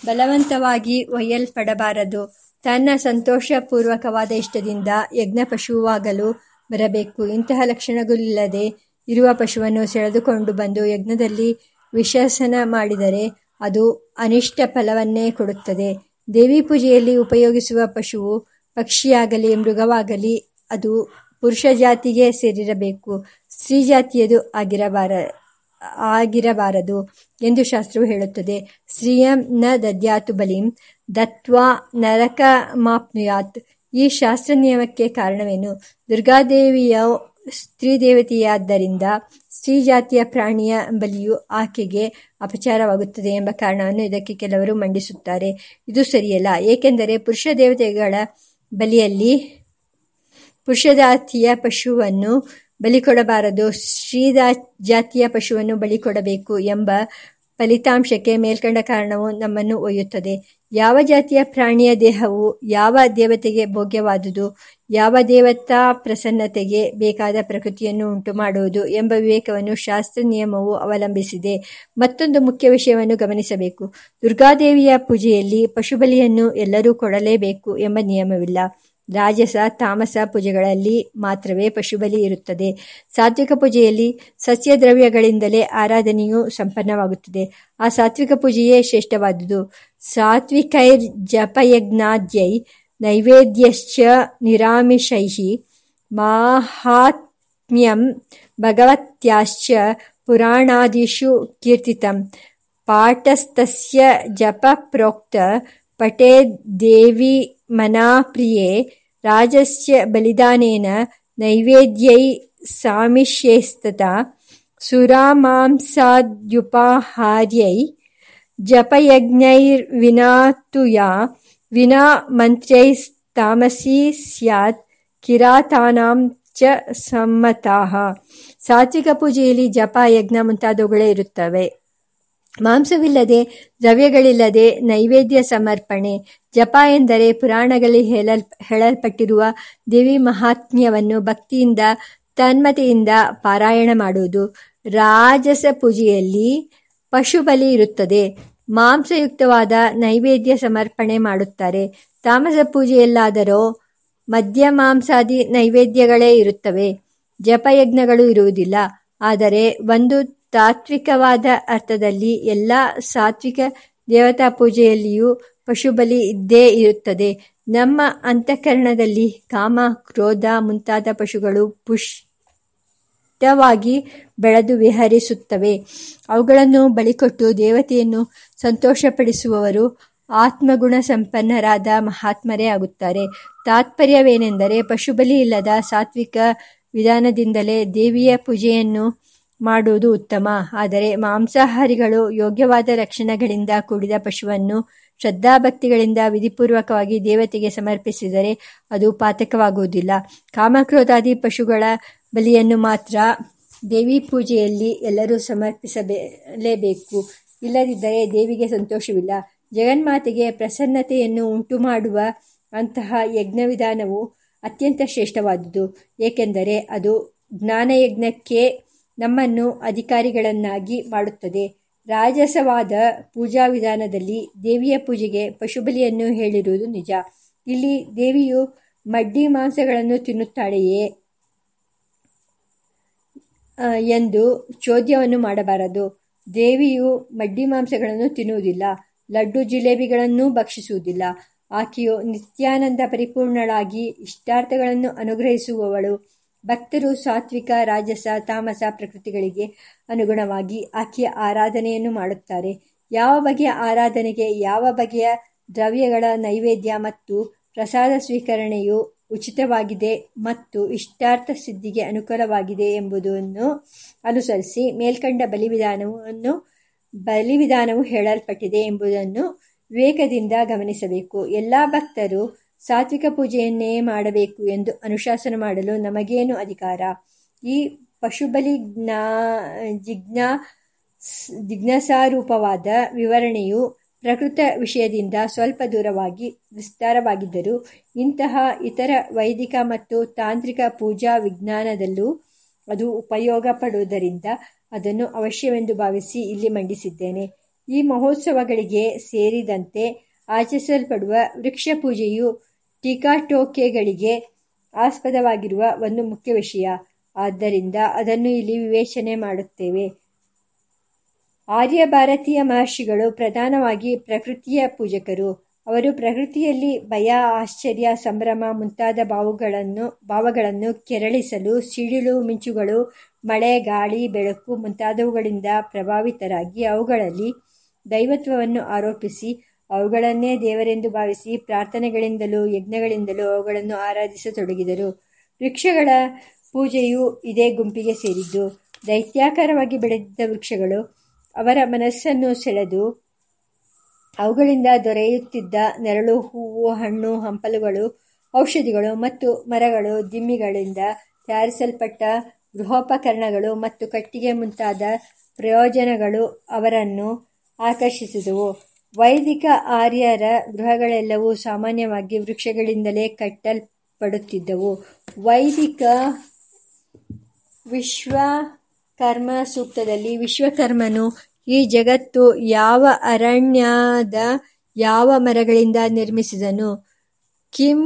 ಬಲವಂತವಾಗಿ ಒಯ್ಯಲ್ಪಡಬಾರದು. ತನ್ನ ಸಂತೋಷಪೂರ್ವಕವಾದ ಇಷ್ಟದಿಂದ ಯಜ್ಞ ಪಶುವಾಗಲು ಬರಬೇಕು. ಇಂತಹ ಲಕ್ಷಣಗಳಿಲ್ಲದೆ ಇರುವ ಪಶುವನ್ನು ಸೆಳೆದುಕೊಂಡು ಬಂದು ಯಜ್ಞದಲ್ಲಿ ವಿಶಸನ ಮಾಡಿದರೆ ಅದು ಅನಿಷ್ಟ ಫಲವನ್ನೇ ಕೊಡುತ್ತದೆ. ದೇವಿ ಪೂಜೆಯಲ್ಲಿ ಉಪಯೋಗಿಸುವ ಪಶುವು ಪಕ್ಷಿಯಾಗಲಿ, ಮೃಗವಾಗಲಿ, ಅದು ಪುರುಷ ಜಾತಿಗೆ ಸೇರಿರಬೇಕು. ಸ್ತ್ರೀ ಜಾತಿಯದು ಆಗಿರಬಾರ ಆಗಿರಬಾರದು ಎಂದು ಶಾಸ್ತ್ರವು ಹೇಳುತ್ತದೆ. ಸ್ತ್ರೀಯಂ ನ ದದ್ಯಾತು ಬಲಿಂ ದತ್ವಾ ನರಕಮಾಪ್ನುಯಾತ್. ಈ ಶಾಸ್ತ್ರ ನಿಯಮಕ್ಕೆ ಕಾರಣವೇನು? ದುರ್ಗಾದೇವಿಯ ಸ್ತ್ರೀ ದೇವತೆಯಾದ್ದರಿಂದ ಸ್ತ್ರೀ ಜಾತಿಯ ಪ್ರಾಣಿಯ ಬಲಿಯು ಆಕೆಗೆ ಅಪಚಾರವಾಗುತ್ತದೆ ಎಂಬ ಕಾರಣವನ್ನು ಇದಕ್ಕೆ ಕೆಲವರು ಮಂಡಿಸುತ್ತಾರೆ. ಇದು ಸರಿಯಲ್ಲ. ಏಕೆಂದರೆ ಪುರುಷ ದೇವತೆಗಳ ಬಲಿಯಲ್ಲಿ ಪುರುಷ ಜಾತಿಯ ಪಶುವನ್ನು ಬಲಿ ಕೊಡಬಾರದು ಶ್ರೀದ ಜಾತಿಯ ಪಶುವನ್ನು ಬಲಿ ಕೊಡಬೇಕು ಎಂಬ ಫಲಿತಾಂಶಕ್ಕೆ ಮೇಲ್ಕಂಡ ಕಾರಣವು ನಮ್ಮನ್ನು ಒಯ್ಯುತ್ತದೆ. ಯಾವ ಜಾತಿಯ ಪ್ರಾಣಿಯ ದೇಹವು ಯಾವ ದೇವತೆಗೆ ಭೋಗ್ಯವಾದುದು, ಯಾವ ದೇವತಾ ಪ್ರಸನ್ನತೆಗೆ ಬೇಕಾದ ಪ್ರಕೃತಿಯನ್ನು ಉಂಟು ಮಾಡುವುದು ಎಂಬ ವಿವೇಕವನ್ನು ಶಾಸ್ತ್ರ ನಿಯಮವು ಅವಲಂಬಿಸಿದೆ. ಮತ್ತೊಂದು ಮುಖ್ಯ ವಿಷಯವನ್ನು ಗಮನಿಸಬೇಕು. ದುರ್ಗಾದೇವಿಯ ಪೂಜೆಯಲ್ಲಿ ಪಶುಬಲಿಯನ್ನು ಎಲ್ಲರೂ ಕೊಡಲೇಬೇಕು ಎಂಬ ನಿಯಮವಿಲ್ಲ. ರಾಜಸ ತಾಮಸ ಪೂಜೆಗಳಲ್ಲಿ ಮಾತ್ರವೇ ಪಶುಬಲಿ ಇರುತ್ತದೆ. ಸಾತ್ವಿಕ ಪೂಜೆಯಲ್ಲಿ ಸಸ್ಯ ದ್ರವ್ಯಗಳಿಂದಲೇ ಆರಾಧನೆಯು ಸಂಪನ್ನವಾಗುತ್ತದೆ. ಆ ಸಾತ್ವಿಕ ಪೂಜೆಯೇ ಶ್ರೇಷ್ಠವಾದುದು. ಸಾತ್ವಿಕೈರ್ ಜಪಯಜ್ಞಾದ್ಯೈ ನೈವೇದ್ಯಶ್ಚ ನಿರಾಮಿಷೈ ಮಾಹಾತ್ಮ್ಯಂ ಭಗವತ್ಯಾಶ್ಚ ಪುರಾಣಾದಿಷು ಕೀರ್ತಿತಂ. ಪಾಠಸ್ಥಸ್ಯ ಜಪ ಪ್ರೋಕ್ತ राजस्य ರಾಜಸ್ಯ ಬಲಿದಾನೇನ ನೈವೇದ್ಯೈ सुरामांसाद्युपाहार्यै जपयज्ञैर्विना ಜಪಯಜ್ಞೈರ್ವಿನಾತು ಯಾ ವಿನಾ ಮಂತ್ರೈಸ್ತಾಮಸೀ ಸ್ಯಾತ್, ಕಿರಾತಾನಾಂ ಚ ಸಮ್ಮತಾಹ ಸಾತ್ವಿಕ ಪೂಜೆಯಲ್ಲಿ ಜಪ, ಯಜ್ಞ ಮುಂತಾದವುಗಳೇ ಇರುತ್ತವೆ. ಮಾಂಸವಿಲ್ಲದೆ, ದ್ರವ್ಯಗಳಿಲ್ಲದೆ ನೈವೇದ್ಯ ಸಮರ್ಪಣೆ, ಜಪ ಎಂದರೆ ಪುರಾಣಗಳಲ್ಲಿ ಹೇಳಲ್, ಹೇಳಲ್ಪಟ್ಟಿರುವ ದೇವಿ ಮಹಾತ್ಮ್ಯವನ್ನು ಭಕ್ತಿಯಿಂದ, ತನ್ಮತೆಯಿಂದ ಪಾರಾಯಣ ಮಾಡುವುದು. ರಾಜಸ ಪೂಜೆಯಲ್ಲಿ ಪಶುಬಲಿ ಇರುತ್ತದೆ. ಮಾಂಸಯುಕ್ತವಾದ ನೈವೇದ್ಯ ಸಮರ್ಪಣೆ ಮಾಡುತ್ತಾರೆ. ತಾಮಸ ಪೂಜೆಯಲ್ಲಾದರೂ ಮದ್ಯ ಮಾಂಸಾದಿ ನೈವೇದ್ಯಗಳೇ ಇರುತ್ತವೆ. ಜಪಯಜ್ಞಗಳು ಇರುವುದಿಲ್ಲ. ಆದರೆ ಒಂದು ತಾತ್ವಿಕವಾದ ಅರ್ಥದಲ್ಲಿ ಎಲ್ಲ ಸಾತ್ವಿಕ ದೇವತಾ ಪೂಜೆಯಲ್ಲಿಯೂ ಪಶುಬಲಿ ಇದ್ದೇ ಇರುತ್ತದೆ. ನಮ್ಮ ಅಂತಃಕರಣದಲ್ಲಿ ಕಾಮ, ಕ್ರೋಧ ಮುಂತಾದ ಪಶುಗಳು ಪುಷ್ಟವಾಗಿ ಬೆಳೆದು ವಿಹರಿಸುತ್ತವೆ. ಅವುಗಳನ್ನು ಬಳಿಕೊಟ್ಟು ದೇವತೆಯನ್ನು ಸಂತೋಷಪಡಿಸುವವರು ಆತ್ಮಗುಣ ಸಂಪನ್ನರಾದ ಮಹಾತ್ಮರೇ ಆಗುತ್ತಾರೆ. ತಾತ್ಪರ್ಯವೇನೆಂದರೆ ಪಶುಬಲಿ ಇಲ್ಲದ ಸಾತ್ವಿಕ ವಿಧಾನದಿಂದಲೇ ದೇವಿಯ ಪೂಜೆಯನ್ನು ಮಾಡುವುದು ಉತ್ತಮ. ಆದರೆ ಮಾಂಸಾಹಾರಿಗಳು ಯೋಗ್ಯವಾದ ಲಕ್ಷಣಗಳಿಂದ ಕೂಡಿದ ಪಶುವನ್ನು ಶ್ರದ್ಧಾಭಕ್ತಿಗಳಿಂದ ವಿಧಿಪೂರ್ವಕವಾಗಿ ದೇವತೆಗೆ ಸಮರ್ಪಿಸಿದರೆ ಅದು ಪಾತಕವಾಗುವುದಿಲ್ಲ. ಕಾಮಕ್ರೋಧಾದಿ ಪಶುಗಳ ಬಲಿಯನ್ನು ಮಾತ್ರ ದೇವಿ ಪೂಜೆಯಲ್ಲಿ ಎಲ್ಲರೂ ಸಮರ್ಪಿಸಲೇಬೇಕು. ಇಲ್ಲದಿದ್ದರೆ ದೇವಿಗೆ ಸಂತೋಷವಿಲ್ಲ. ಜಗನ್ಮಾತೆಗೆ ಪ್ರಸನ್ನತೆಯನ್ನು ಉಂಟು ಮಾಡುವ ಅಂತಹ ಯಜ್ಞವಿಧಾನವು ಅತ್ಯಂತ ಶ್ರೇಷ್ಠವಾದುದು. ಏಕೆಂದರೆ ಅದು ಜ್ಞಾನಯಜ್ಞಕ್ಕೆ ನಮ್ಮನ್ನು ಅಧಿಕಾರಿಗಳನ್ನಾಗಿ ಮಾಡುತ್ತದೆ. ರಾಜಸವಾದ ಪೂಜಾ ವಿಧಾನದಲ್ಲಿ ದೇವಿಯ ಪೂಜೆಗೆ ಪಶುಬಲಿಯನ್ನು ಹೇಳಿರುವುದು ನಿಜ. ಇಲ್ಲಿ ದೇವಿಯು ಮಡ್ಡಿ ಮಾಂಸಗಳನ್ನು ತಿನ್ನುತ್ತಾಳೆಯೇ? ಎಂದು ಚೋದ್ಯವನ್ನು ಮಾಡಬಾರದು. ದೇವಿಯು ಮಡ್ಡಿ ಮಾಂಸಗಳನ್ನು ತಿನ್ನುವುದಿಲ್ಲ. ಲಡ್ಡು ಜಿಲೇಬಿಗಳನ್ನೂ ಭಕ್ಷಿಸುವುದಿಲ್ಲ. ಆಕೆಯು ನಿತ್ಯಾನಂದ ಪರಿಪೂರ್ಣಳಾಗಿ ಇಷ್ಟಾರ್ಥಗಳನ್ನು ಅನುಗ್ರಹಿಸುವವಳು. ಭಕ್ತರು ಸಾತ್ವಿಕ, ರಾಜಸ, ತಾಮಸ ಪ್ರಕೃತಿಗಳಿಗೆ ಅನುಗುಣವಾಗಿ ಆಕೆಯ ಆರಾಧನೆಯನ್ನು ಮಾಡುತ್ತಾರೆ. ಯಾವ ಬಗೆಯ ಆರಾಧನೆಗೆ ಯಾವ ಬಗೆಯ ದ್ರವ್ಯಗಳ ನೈವೇದ್ಯ ಮತ್ತು ಪ್ರಸಾದ ಸ್ವೀಕರಣೆಯು ಉಚಿತವಾಗಿದೆ ಮತ್ತು ಇಷ್ಟಾರ್ಥ ಸಿದ್ಧಿಗೆ ಅನುಕೂಲವಾಗಿದೆ ಎಂಬುದನ್ನು ಅನುಸರಿಸಿ ಮೇಲ್ಕಂಡ ಬಲಿವಿಧಾನವನ್ನು ಬಲಿವಿಧಾನವು ಹೇಳಲ್ಪಟ್ಟಿದೆ ಎಂಬುದನ್ನು ವಿವೇಕದಿಂದ ಗಮನಿಸಬೇಕು. ಎಲ್ಲ ಭಕ್ತರು ಸಾತ್ವಿಕ ಪೂಜೆಯನ್ನೇ ಮಾಡಬೇಕು ಎಂದು ಅನುಶಾಸನ ಮಾಡಲು ನಮಗೇನು ಅಧಿಕಾರ? ಈ ಪಶುಬಲಿ ಜ್ಞಾ, ಜಿಜ್ಞಾ, ಜಿಜ್ಞಾಸಾರೂಪವಾದ ವಿವರಣೆಯು ಪ್ರಕೃತ ವಿಷಯದಿಂದ ಸ್ವಲ್ಪ ದೂರವಾಗಿ ವಿಸ್ತಾರವಾಗಿದ್ದರೂ, ಇಂತಹ ಇತರ ವೈದಿಕ ಮತ್ತು ತಾಂತ್ರಿಕ ಪೂಜಾ ವಿಜ್ಞಾನದಲ್ಲೂ ಅದು ಉಪಯೋಗ ಪಡುವುದರಿಂದ ಅದನ್ನು ಅವಶ್ಯವೆಂದು ಭಾವಿಸಿ ಇಲ್ಲಿ ಮಂಡಿಸಿದ್ದೇನೆ. ಈ ಮಹೋತ್ಸವಗಳಿಗೆ ಸೇರಿದಂತೆ ಆಚರಿಸಲ್ಪಡುವ ವೃಕ್ಷ ಪೂಜೆಯು ಟೀಕಾಟೋಕೆಗಳಿಗೆ ಆಸ್ಪದವಾಗಿರುವ ಒಂದು ಮುಖ್ಯ ವಿಷಯ. ಆದ್ದರಿಂದ ಅದನ್ನು ಇಲ್ಲಿ ವಿವೇಚನೆ ಮಾಡುತ್ತೇವೆ. ಆರ್ಯ ಭಾರತೀಯ ಮಹರ್ಷಿಗಳು ಪ್ರಧಾನವಾಗಿ ಪ್ರಕೃತಿಯ ಪೂಜಕರು. ಅವರು ಪ್ರಕೃತಿಯಲ್ಲಿ ಭಯ, ಆಶ್ಚರ್ಯ, ಸಂಭ್ರಮ ಮುಂತಾದ ಭಾವಗಳನ್ನು ಭಾವಗಳನ್ನು ಕೆರಳಿಸಲು ಸಿಡಿಲು, ಮಿಂಚುಗಳು, ಮಳೆ, ಗಾಳಿ, ಬೆಳಕು ಮುಂತಾದವುಗಳಿಂದ ಪ್ರಭಾವಿತರಾಗಿ ಅವುಗಳಲ್ಲಿ ದೈವತ್ವವನ್ನು ಆರೋಪಿಸಿ ಅವುಗಳನ್ನೇ ದೇವರೆಂದು ಭಾವಿಸಿ ಪ್ರಾರ್ಥನೆಗಳಿಂದಲೂ ಯಜ್ಞಗಳಿಂದಲೂ ಅವುಗಳನ್ನು ಆರಾಧಿಸತೊಡಗಿದರು. ವೃಕ್ಷಗಳ ಪೂಜೆಯು ಇದೇ ಗುಂಪಿಗೆ ಸೇರಿದ್ದು, ದೈತ್ಯಾಕಾರವಾಗಿ ಬೆಳೆದಿದ್ದ ವೃಕ್ಷಗಳು ಅವರ ಮನಸ್ಸನ್ನು ಸೆಳೆದು ಅವುಗಳಿಂದ ದೊರೆಯುತ್ತಿದ್ದ ನೆರಳು, ಹೂವು, ಹಣ್ಣು, ಹಂಪಲುಗಳು, ಔಷಧಿಗಳು ಮತ್ತು ಮರಗಳು, ದಿಮ್ಮಿಗಳಿಂದ ತಯಾರಿಸಲ್ಪಟ್ಟ ಗೃಹೋಪಕರಣಗಳು ಮತ್ತು ಕಟ್ಟಿಗೆ ಮುಂತಾದ ಪ್ರಯೋಜನಗಳು ಅವರನ್ನು ಆಕರ್ಷಿಸಿದವು. ವೈದಿಕ ಆರ್ಯರ ಗೃಹಗಳೆಲ್ಲವೂ ಸಾಮಾನ್ಯವಾಗಿ ವೃಕ್ಷಗಳಿಂದಲೇ ಕಟ್ಟಲ್ಪಡುತ್ತಿದ್ದವು. ವೈದಿಕ ವಿಶ್ವಕರ್ಮ ಸೂಕ್ತದಲ್ಲಿ ವಿಶ್ವಕರ್ಮನು ಈ ಜಗತ್ತು ಯಾವ ಅರಣ್ಯದ ಯಾವ ಮರಗಳಿಂದ ನಿರ್ಮಿಸಿದನು? ಕಿಂ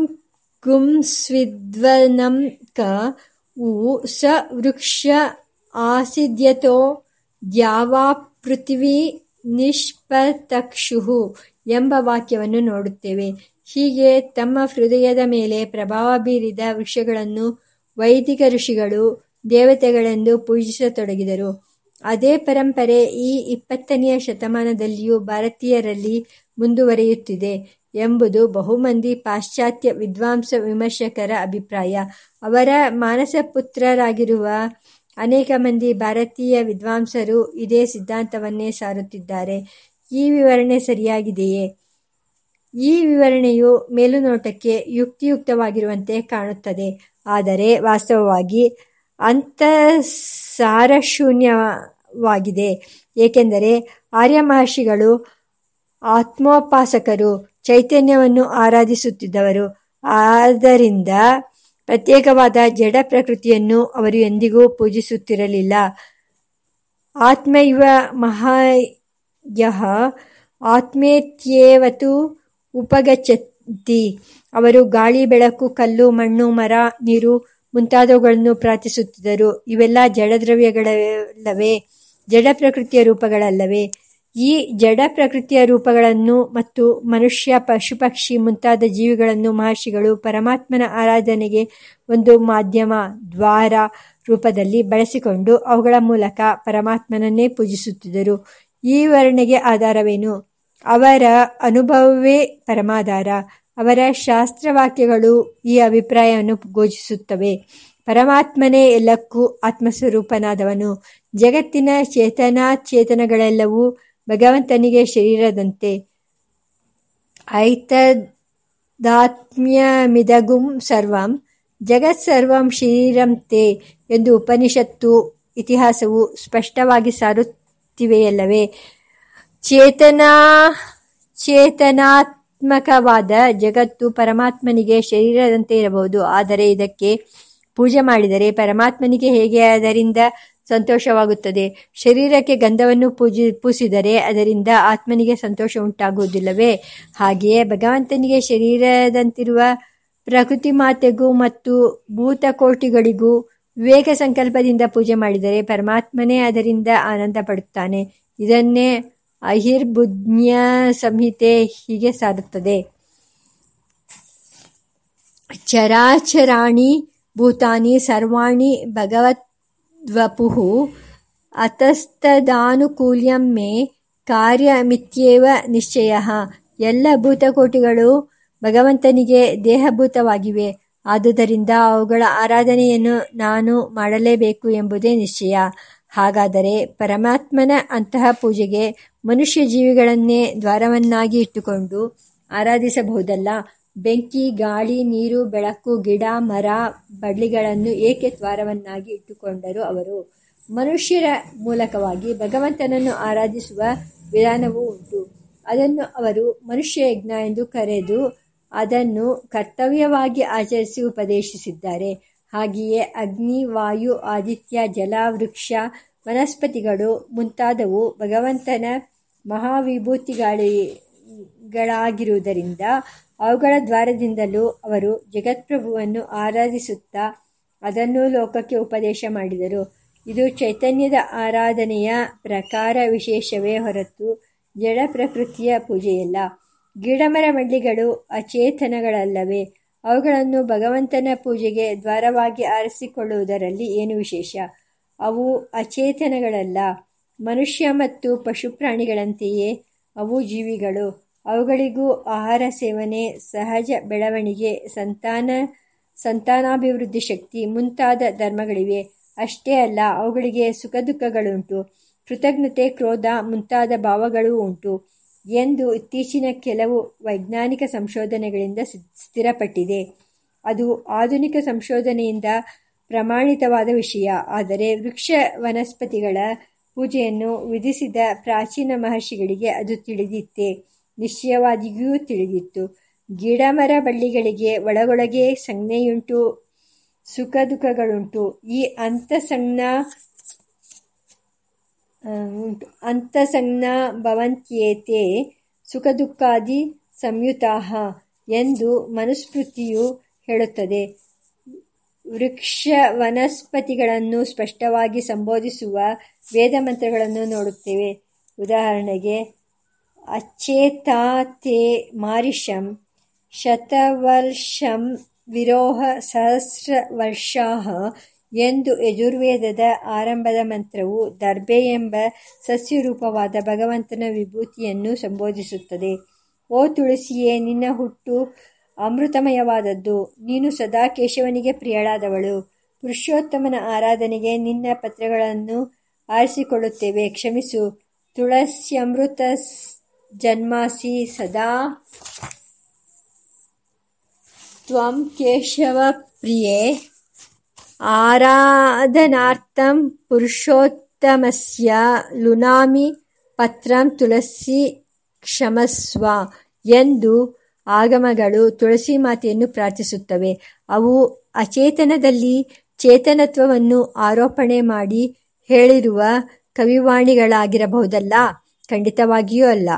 ಗುಂಸ್ವಿದ್ವನಂ ಕ ಉ ಸ ವೃಕ್ಷ ಆಸಿದ್ಯತೋ ದ್ಯಾವಾಪೃಥಿವೀ ನಿಷ್ಪತಕ್ಷು ಎಂಬ ವಾಕ್ಯವನ್ನು ನೋಡುತ್ತೇವೆ. ಹೀಗೆ ತಮ್ಮ ಹೃದಯದ ಮೇಲೆ ಪ್ರಭಾವ ಬೀರಿದ ವೃಕ್ಷಗಳನ್ನು ವೈದಿಕ ಋಷಿಗಳು ದೇವತೆಗಳೆಂದು ಪೂಜಿಸತೊಡಗಿದರು. ಅದೇ ಪರಂಪರೆ ಈ ಇಪ್ಪತ್ತನೆಯ ಶತಮಾನದಲ್ಲಿಯೂ ಭಾರತೀಯರಲ್ಲಿ ಮುಂದುವರಿಯುತ್ತಿದೆ ಎಂಬುದು ಬಹುಮಂದಿ ಪಾಶ್ಚಾತ್ಯ ವಿದ್ವಾಂಸ ವಿಮರ್ಶಕರ ಅಭಿಪ್ರಾಯ. ಅವರ ಮಾನಸಪುತ್ರರಾಗಿರುವ ಅನೇಕ ಮಂದಿ ಭಾರತೀಯ ವಿದ್ವಾಂಸರು ಇದೇ ಸಿದ್ಧಾಂತವನ್ನೇ ಸಾರುತ್ತಿದ್ದಾರೆ. ಈ ವಿವರಣೆ ಸರಿಯಾಗಿದೆಯೇ? ಈ ವಿವರಣೆಯು ಮೇಲುನೋಟಕ್ಕೆ ಯುಕ್ತಿಯುಕ್ತವಾಗಿರುವಂತೆ ಕಾಣುತ್ತದೆ. ಆದರೆ ವಾಸ್ತವವಾಗಿ ಅಂತಸಾರಶೂನ್ಯವಾಗಿದೆ. ಏಕೆಂದರೆ ಆರ್ಯ ಮಹರ್ಷಿಗಳು ಆತ್ಮೋಪಾಸಕರು, ಚೈತನ್ಯವನ್ನು ಆರಾಧಿಸುತ್ತಿದ್ದವರು. ಆದ್ದರಿಂದ ಪ್ರತ್ಯೇಕವಾದ ಜಡ ಪ್ರಕೃತಿಯನ್ನು ಅವರು ಎಂದಿಗೂ ಪೂಜಿಸುತ್ತಿರಲಿಲ್ಲ. ಆತ್ಮೈವ ಮಹಾಯಃ, ಆತ್ಮೇತ್ಯೇವತು ಉಪಗಚ್ಚತಿ. ಅವರು ಗಾಳಿ, ಬೆಳಕು, ಕಲ್ಲು, ಮಣ್ಣು, ಮರ, ನೀರು ಮುಂತಾದವುಗಳನ್ನು ಪ್ರಾರ್ಥಿಸುತ್ತಿದ್ದರು. ಇವೆಲ್ಲ ಜಡದ್ರವ್ಯಗಳಲ್ಲವೇ, ಜಡ ಪ್ರಕೃತಿಯ ರೂಪಗಳಲ್ಲವೇ. ಈ ಜಡ ಪ್ರಕೃತಿಯ ರೂಪಗಳನ್ನು ಮತ್ತು ಮನುಷ್ಯ, ಪಶು ಪಕ್ಷಿ ಮುಂತಾದ ಜೀವಿಗಳನ್ನು ಮಹರ್ಷಿಗಳು ಪರಮಾತ್ಮನ ಆರಾಧನೆಗೆ ಒಂದು ಮಾಧ್ಯಮ, ದ್ವಾರ ರೂಪದಲ್ಲಿ ಬಳಸಿಕೊಂಡು ಅವುಗಳ ಮೂಲಕ ಪರಮಾತ್ಮನನ್ನೇ ಪೂಜಿಸುತ್ತಿದ್ದರು. ಈ ವರ್ಣೆಗೆ ಆಧಾರವೇನು? ಅವರ ಅನುಭವವೇ ಪರಮಾಧಾರ. ಅವರ ಶಾಸ್ತ್ರವಾಕ್ಯಗಳು ಈ ಅಭಿಪ್ರಾಯವನ್ನು ಘೋಷಿಸುತ್ತವೆ ಪರಮಾತ್ಮನೇ ಎಲ್ಲಕ್ಕೂ ಆತ್ಮಸ್ವರೂಪನಾದವನು. ಜಗತ್ತಿನ ಚೇತನಾಚೇತನಗಳೆಲ್ಲವೂ ಭಗವಂತನಿಗೆ ಶರೀರದಂತೆ. ಐತದಾತ್ಮ್ಯಮಿದಗುಂ ಸರ್ವಂ ಜಗತ್ಸರ್ವಂ ಶರೀರಂತೆ ಎಂದು ಉಪನಿಷತ್ತು ಇತಿಹಾಸವು ಸ್ಪಷ್ಟವಾಗಿ ಸಾರುತ್ತಿವೆಯಲ್ಲವೇ. ಚೇತನಾ, ಚೇತನಾತ್ಮಕವಾದ ಜಗತ್ತು ಪರಮಾತ್ಮನಿಗೆ ಶರೀರದಂತೆ ಇರಬಹುದು. ಆದರೆ ಇದಕ್ಕೆ ಪೂಜೆ ಮಾಡಿದರೆ ಪರಮಾತ್ಮನಿಗೆ ಹೇಗೆ ಅದರಿಂದ ಸಂತೋಷವಾಗುತ್ತದೆ. ಶರೀರಕ್ಕೆ ಗಂಧವನ್ನು ಪೂಜಿ, ಪೂಸಿದರೆ ಅದರಿಂದ ಆತ್ಮನಿಗೆ ಸಂತೋಷ ಉಂಟಾಗುವುದಿಲ್ಲವೇ? ಹಾಗೆಯೇ ಭಗವಂತನಿಗೆ ಶರೀರದಂತಿರುವ ಪ್ರಕೃತಿ ಮಾತೆಗೂ ಮತ್ತು ಭೂತಕೋಟಿಗಳಿಗೂ ವಿವೇಕ ಸಂಕಲ್ಪದಿಂದ ಪೂಜೆ ಮಾಡಿದರೆ ಪರಮಾತ್ಮನೇ ಅದರಿಂದ ಆನಂದ ಪಡುತ್ತಾನೆ. ಇದನ್ನೇ ಅಹಿರ್ಬುಜ್ಞ ಸಂಹಿತೆ ಹೀಗೆ ಸಾರುತ್ತದೆ. ಚರಾಚರಾಣಿ ಭೂತಾನಿ ಸರ್ವಾಣಿ ಅತಸ್ತದಾನುಕೂಲ್ಯಂ ಮೇ ಕಾರ್ಯಮಿತ್ಯೇವ ನಿಶ್ಚಯ. ಎಲ್ಲ ಭೂತಕೋಟಿಗಳು ಭಗವಂತನಿಗೆ ದೇಹಭೂತವಾಗಿವೆ. ಆದುದರಿಂದ ಅವುಗಳ ಆರಾಧನೆಯನ್ನು ನಾನು ಮಾಡಲೇಬೇಕು ಎಂಬುದೇ ನಿಶ್ಚಯ. ಹಾಗಾದರೆ ಪರಮಾತ್ಮನ ಅಂತಹ ಪೂಜೆಗೆ ಮನುಷ್ಯ ಜೀವಿಗಳನ್ನೇ ದ್ವಾರವನ್ನಾಗಿ ಇಟ್ಟುಕೊಂಡು ಆರಾಧಿಸಬಹುದಲ್ಲ? ಬೆಂಕಿ, ಗಾಳಿ, ನೀರು, ಬೆಳಕು, ಗಿಡ, ಮರ, ಬಳ್ಳಿಗಳನ್ನು ಏಕೆ ತ್ವಾರವನ್ನಾಗಿ ಇಟ್ಟುಕೊಂಡರು ಅವರು? ಮನುಷ್ಯರ ಮೂಲಕವಾಗಿ ಭಗವಂತನನ್ನು ಆರಾಧಿಸುವ ವಿಧಾನವೂ ಉಂಟು. ಅದನ್ನು ಅವರು ಮನುಷ್ಯ ಯಜ್ಞ ಎಂದು ಕರೆದು ಅದನ್ನು ಕರ್ತವ್ಯವಾಗಿ ಆಚರಿಸಿ ಉಪದೇಶಿಸಿದ್ದಾರೆ. ಹಾಗೆಯೇ ಅಗ್ನಿ, ವಾಯು, ಆದಿತ್ಯ, ಜಲ, ವೃಕ್ಷ, ವನಸ್ಪತಿಗಳು ಮುಂತಾದವು ಭಗವಂತನ ಮಹಾವಿಭೂತಿಗಳಾಗಿರುವುದರಿಂದ ಅವುಗಳ ದ್ವಾರದಿಂದಲೂ ಅವರು ಜಗತ್ಪ್ರಭುವನ್ನು ಆರಾಧಿಸುತ್ತಾ ಅದನ್ನು ಲೋಕಕ್ಕೆ ಉಪದೇಶ ಮಾಡಿದರು. ಇದು ಚೈತನ್ಯದ ಆರಾಧನೆಯ ಪ್ರಕಾರ ವಿಶೇಷವೇ ಹೊರತು ಜಡ ಪ್ರಕೃತಿಯ ಪೂಜೆಯಲ್ಲ. ಗಿಡಮರ ಮಳ್ಳಿಗಳು ಅಚೇತನಗಳಲ್ಲವೇ. ಅವುಗಳನ್ನು ಭಗವಂತನ ಪೂಜೆಗೆ ದ್ವಾರವಾಗಿ ಆರಿಸಿಕೊಳ್ಳುವುದರಲ್ಲಿ ಏನು ವಿಶೇಷ? ಅವು ಅಚೇತನಗಳಲ್ಲ. ಮನುಷ್ಯ ಮತ್ತು ಪಶು ಪ್ರಾಣಿಗಳಂತೆಯೇ ಅವು ಜೀವಿಗಳು. ಅವುಗಳಿಗೂ ಆಹಾರ ಸೇವನೆ, ಸಹಜ ಬೆಳವಣಿಗೆ, ಸಂತಾನ, ಸಂತಾನಾಭಿವೃದ್ಧಿ ಶಕ್ತಿ ಮುಂತಾದ ಧರ್ಮಗಳಿವೆ. ಅಷ್ಟೇ ಅಲ್ಲ, ಅವುಗಳಿಗೆ ಸುಖ ದುಃಖಗಳುಂಟು, ಕೃತಜ್ಞತೆ, ಕ್ರೋಧ ಮುಂತಾದ ಭಾವಗಳೂ ಉಂಟು ಎಂದು ಇತ್ತೀಚಿನ ಕೆಲವು ವೈಜ್ಞಾನಿಕ ಸಂಶೋಧನೆಗಳಿಂದ ಸ್ಥಿರಪಟ್ಟಿದೆ. ಅದು ಆಧುನಿಕ ಸಂಶೋಧನೆಯಿಂದ ಪ್ರಮಾಣಿತವಾದ ವಿಷಯ. ಆದರೆ ವೃಕ್ಷ ವನಸ್ಪತಿಗಳ ಪೂಜೆಯನ್ನು ವಿಧಿಸಿದ ಪ್ರಾಚೀನ ಮಹರ್ಷಿಗಳಿಗೆ ಅದು ತಿಳಿದಿತ್ತೆ. ನಿಶ್ಚಯವಾಗಿಯೂ ತಿಳಿದಿತ್ತು. ಗಿಡಮರ ಬಳ್ಳಿಗಳಿಗೆ ಒಳಗೊಳಗೆ ಸಂಜ್ಞೆಯುಂಟು ಸುಖ ದುಃಖಗಳುಂಟು ಈ ಸಣ್ಣ ಉಂಟು. ಅಂತಃಸಂಜ್ಞಾ ಭವಂತ್ಯೇತೆ ಸುಖ ದುಃಖಾದಿ ಸಂಯುತಾಹ ಎಂದು ಮನುಸ್ಮೃತಿಯು ಹೇಳುತ್ತದೆ. ವೃಕ್ಷ ವನಸ್ಪತಿಗಳನ್ನು ಸ್ಪಷ್ಟವಾಗಿ ಸಂಬೋಧಿಸುವ ವೇದ ಮಂತ್ರಗಳನ್ನು ನೋಡುತ್ತೇವೆ. ಉದಾಹರಣೆಗೆ ಅಚೇತಾತೆ ಮಾರಿಷಂ ಶತವರ್ಷಂ ವಿರೋಹ ಸಹಸ್ರವರ್ಷಾಹ ಎಂದು ಯಜುರ್ವೇದದ ಆರಂಭದ ಮಂತ್ರವು ದರ್ಬೆ ಎಂಬ ಸಸ್ಯರೂಪವಾದ ಭಗವಂತನ ವಿಭೂತಿಯನ್ನು ಸಂಬೋಧಿಸುತ್ತದೆ. ಓ ತುಳಸಿಯೇ, ನಿನ್ನ ಹುಟ್ಟು ಅಮೃತಮಯವಾದದ್ದು. ನೀನು ಸದಾ ಕೇಶವನಿಗೆ ಪ್ರಿಯಳಾದವಳು. ಪುರುಷೋತ್ತಮನ ಆರಾಧನೆಗೆ ನಿನ್ನ ಪತ್ರಗಳನ್ನು ಆರಿಸಿಕೊಳ್ಳುತ್ತೇವೆ. ಕ್ಷಮಿಸು. ತುಳಸ್ಯಮೃತ ಜನ್ಮಾಸಿ ಸದಾ. ತ್ವಂ ಪ್ರಿಯೆ. ಆರಾಧನಾರ್ಥಂ ಪುರುಷೋತ್ತಮಸ್ಯ ಲುನಾಮಿ ಪತ್ರಂ ತುಳಸಿ ಕ್ಷಮಸ್ವ ಎಂದು ಆಗಮಗಳು ತುಳಸಿ ಮಾತೆಯನ್ನು ಪ್ರಾರ್ಥಿಸುತ್ತವೆ. ಅವು ಅಚೇತನದಲ್ಲಿ ಚೇತನತ್ವವನ್ನು ಆರೋಪಣೆ ಮಾಡಿ ಹೇಳಿರುವ ಕವಿವಾಣಿಗಳಾಗಿರಬಹುದಲ್ಲ? ಖಂಡಿತವಾಗಿಯೂ ಅಲ್ಲ.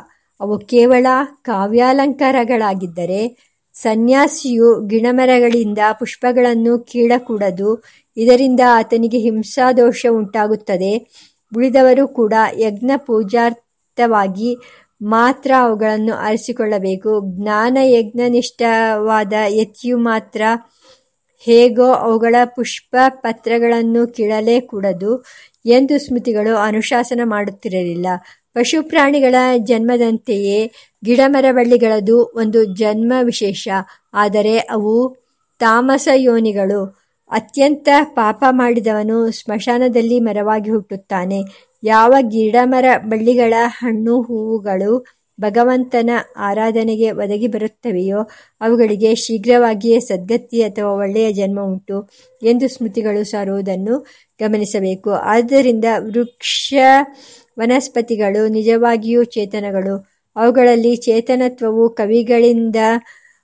ಅವು ಕೇವಲ ಕಾವ್ಯಾಲಂಕಾರಗಳಾಗಿದ್ದರೆ ಸನ್ಯಾಸಿಯು ಗಿಣಮರಗಳಿಂದ ಪುಷ್ಪಗಳನ್ನು ಕೀಳಕೂಡದು, ಇದರಿಂದ ಆತನಿಗೆ ಹಿಂಸಾದೋಷ ಉಂಟಾಗುತ್ತದೆ. ಉಳಿದವರು ಕೂಡ ಯಜ್ಞ ಪೂಜಾರ್ಥವಾಗಿ ಮಾತ್ರ ಅವುಗಳನ್ನು ಆರಿಸಿಕೊಳ್ಳಬೇಕು ಜ್ಞಾನ ಯಜ್ಞನಿಷ್ಠವಾದ ಯತಿಯು ಮಾತ್ರ ಹೇಗೋ ಅವುಗಳ ಪುಷ್ಪ ಪತ್ರಗಳನ್ನು ಕೀಳಲೇ ಕೂಡದು ಎಂದು ಸ್ಮೃತಿಗಳು ಅನುಶಾಸನ ಮಾಡುತ್ತಿರಲಿಲ್ಲ. ಪಶು ಪ್ರಾಣಿಗಳ ಜನ್ಮದಂತೆಯೇ ಗಿಡಮರಬಳ್ಳಿಗಳದು ಒಂದು ಜನ್ಮ ವಿಶೇಷ. ಆದರೆ ಅವು ತಾಮಸ ಯೋನಿಗಳು. ಅತ್ಯಂತ ಪಾಪ ಮಾಡಿದವನು ಸ್ಮಶಾನದಲ್ಲಿ ಮರವಾಗಿ ಹುಟ್ಟುತ್ತಾನೆ. ಯಾವ ಗಿಡಮರ ಬಳ್ಳಿಗಳ ಹಣ್ಣು ಹೂವುಗಳು ಭಗವಂತನ ಆರಾಧನೆಗೆ ಒದಗಿ ಬರುತ್ತವೆಯೋ ಅವುಗಳಿಗೆ ಶೀಘ್ರವಾಗಿಯೇ ಸದ್ಗತಿ ಅಥವಾ ಒಳ್ಳೆಯ ಜನ್ಮ ಉಂಟು ಎಂದು ಸ್ಮೃತಿಗಳು ಸಾರುವುದನ್ನು ಗಮನಿಸಬೇಕು. ಆದ್ದರಿಂದ ವೃಕ್ಷ ವನಸ್ಪತಿಗಳು ನಿಜವಾಗಿಯೂ ಚೇತನಗಳು. ಅವುಗಳಲ್ಲಿ ಚೇತನತ್ವವು ಕವಿಗಳಿಂದ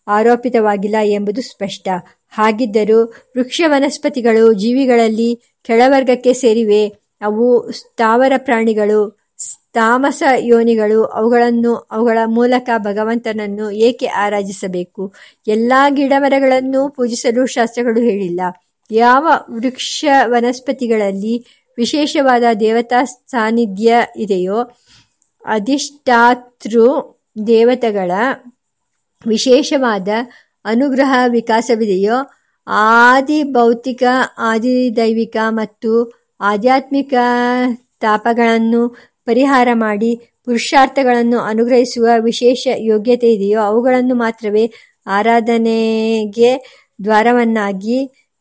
ಆರೋಪಿತವಾಗಿಲ್ಲ ಎಂಬುದು ಸ್ಪಷ್ಟ. ಹಾಗಿದ್ದರೂ ವೃಕ್ಷ ವನಸ್ಪತಿಗಳು ಜೀವಿಗಳಲ್ಲಿ ಕೆಳವರ್ಗಕ್ಕೆ ಸೇರಿವೆ. ಅವು ಸ್ಥಾವರ ಪ್ರಾಣಿಗಳು, ತಾಮಸ ಯೋನಿಗಳು. ಅವುಗಳನ್ನು ಅವುಗಳ ಮೂಲಕ ಭಗವಂತನನ್ನು ಏಕೆ ಆರಾಧಿಸಬೇಕು? ಎಲ್ಲ ಗಿಡಮರಗಳನ್ನು ಪೂಜಿಸಲು ಶಾಸ್ತ್ರಗಳು ಹೇಳಿಲ್ಲ. ಯಾವ ವೃಕ್ಷ ವನಸ್ಪತಿಗಳಲ್ಲಿ ವಿಶೇಷವಾದ ದೇವತಾ ಸಾನ್ನಿಧ್ಯ ಇದೆಯೋ, ಅಧಿಷ್ಠಾತೃ ದೇವತೆಗಳ ವಿಶೇಷವಾದ ಅನುಗ್ರಹ ವಿಕಾಸವಿದೆಯೋ, ಆದಿ ಭೌತಿಕ ಆದಿದೈವಿಕ ಮತ್ತು ಆಧ್ಯಾತ್ಮಿಕ ತಾಪಗಳನ್ನು ಪರಿಹಾರ ಮಾಡಿ ಪುರುಷಾರ್ಥಗಳನ್ನು ಅನುಗ್ರಹಿಸುವ ವಿಶೇಷ ಯೋಗ್ಯತೆ ಇದೆಯೋ, ಅವುಗಳನ್ನು ಮಾತ್ರವೇ ಆರಾಧನೆಗೆ ದ್ವಾರವನ್ನಾಗಿ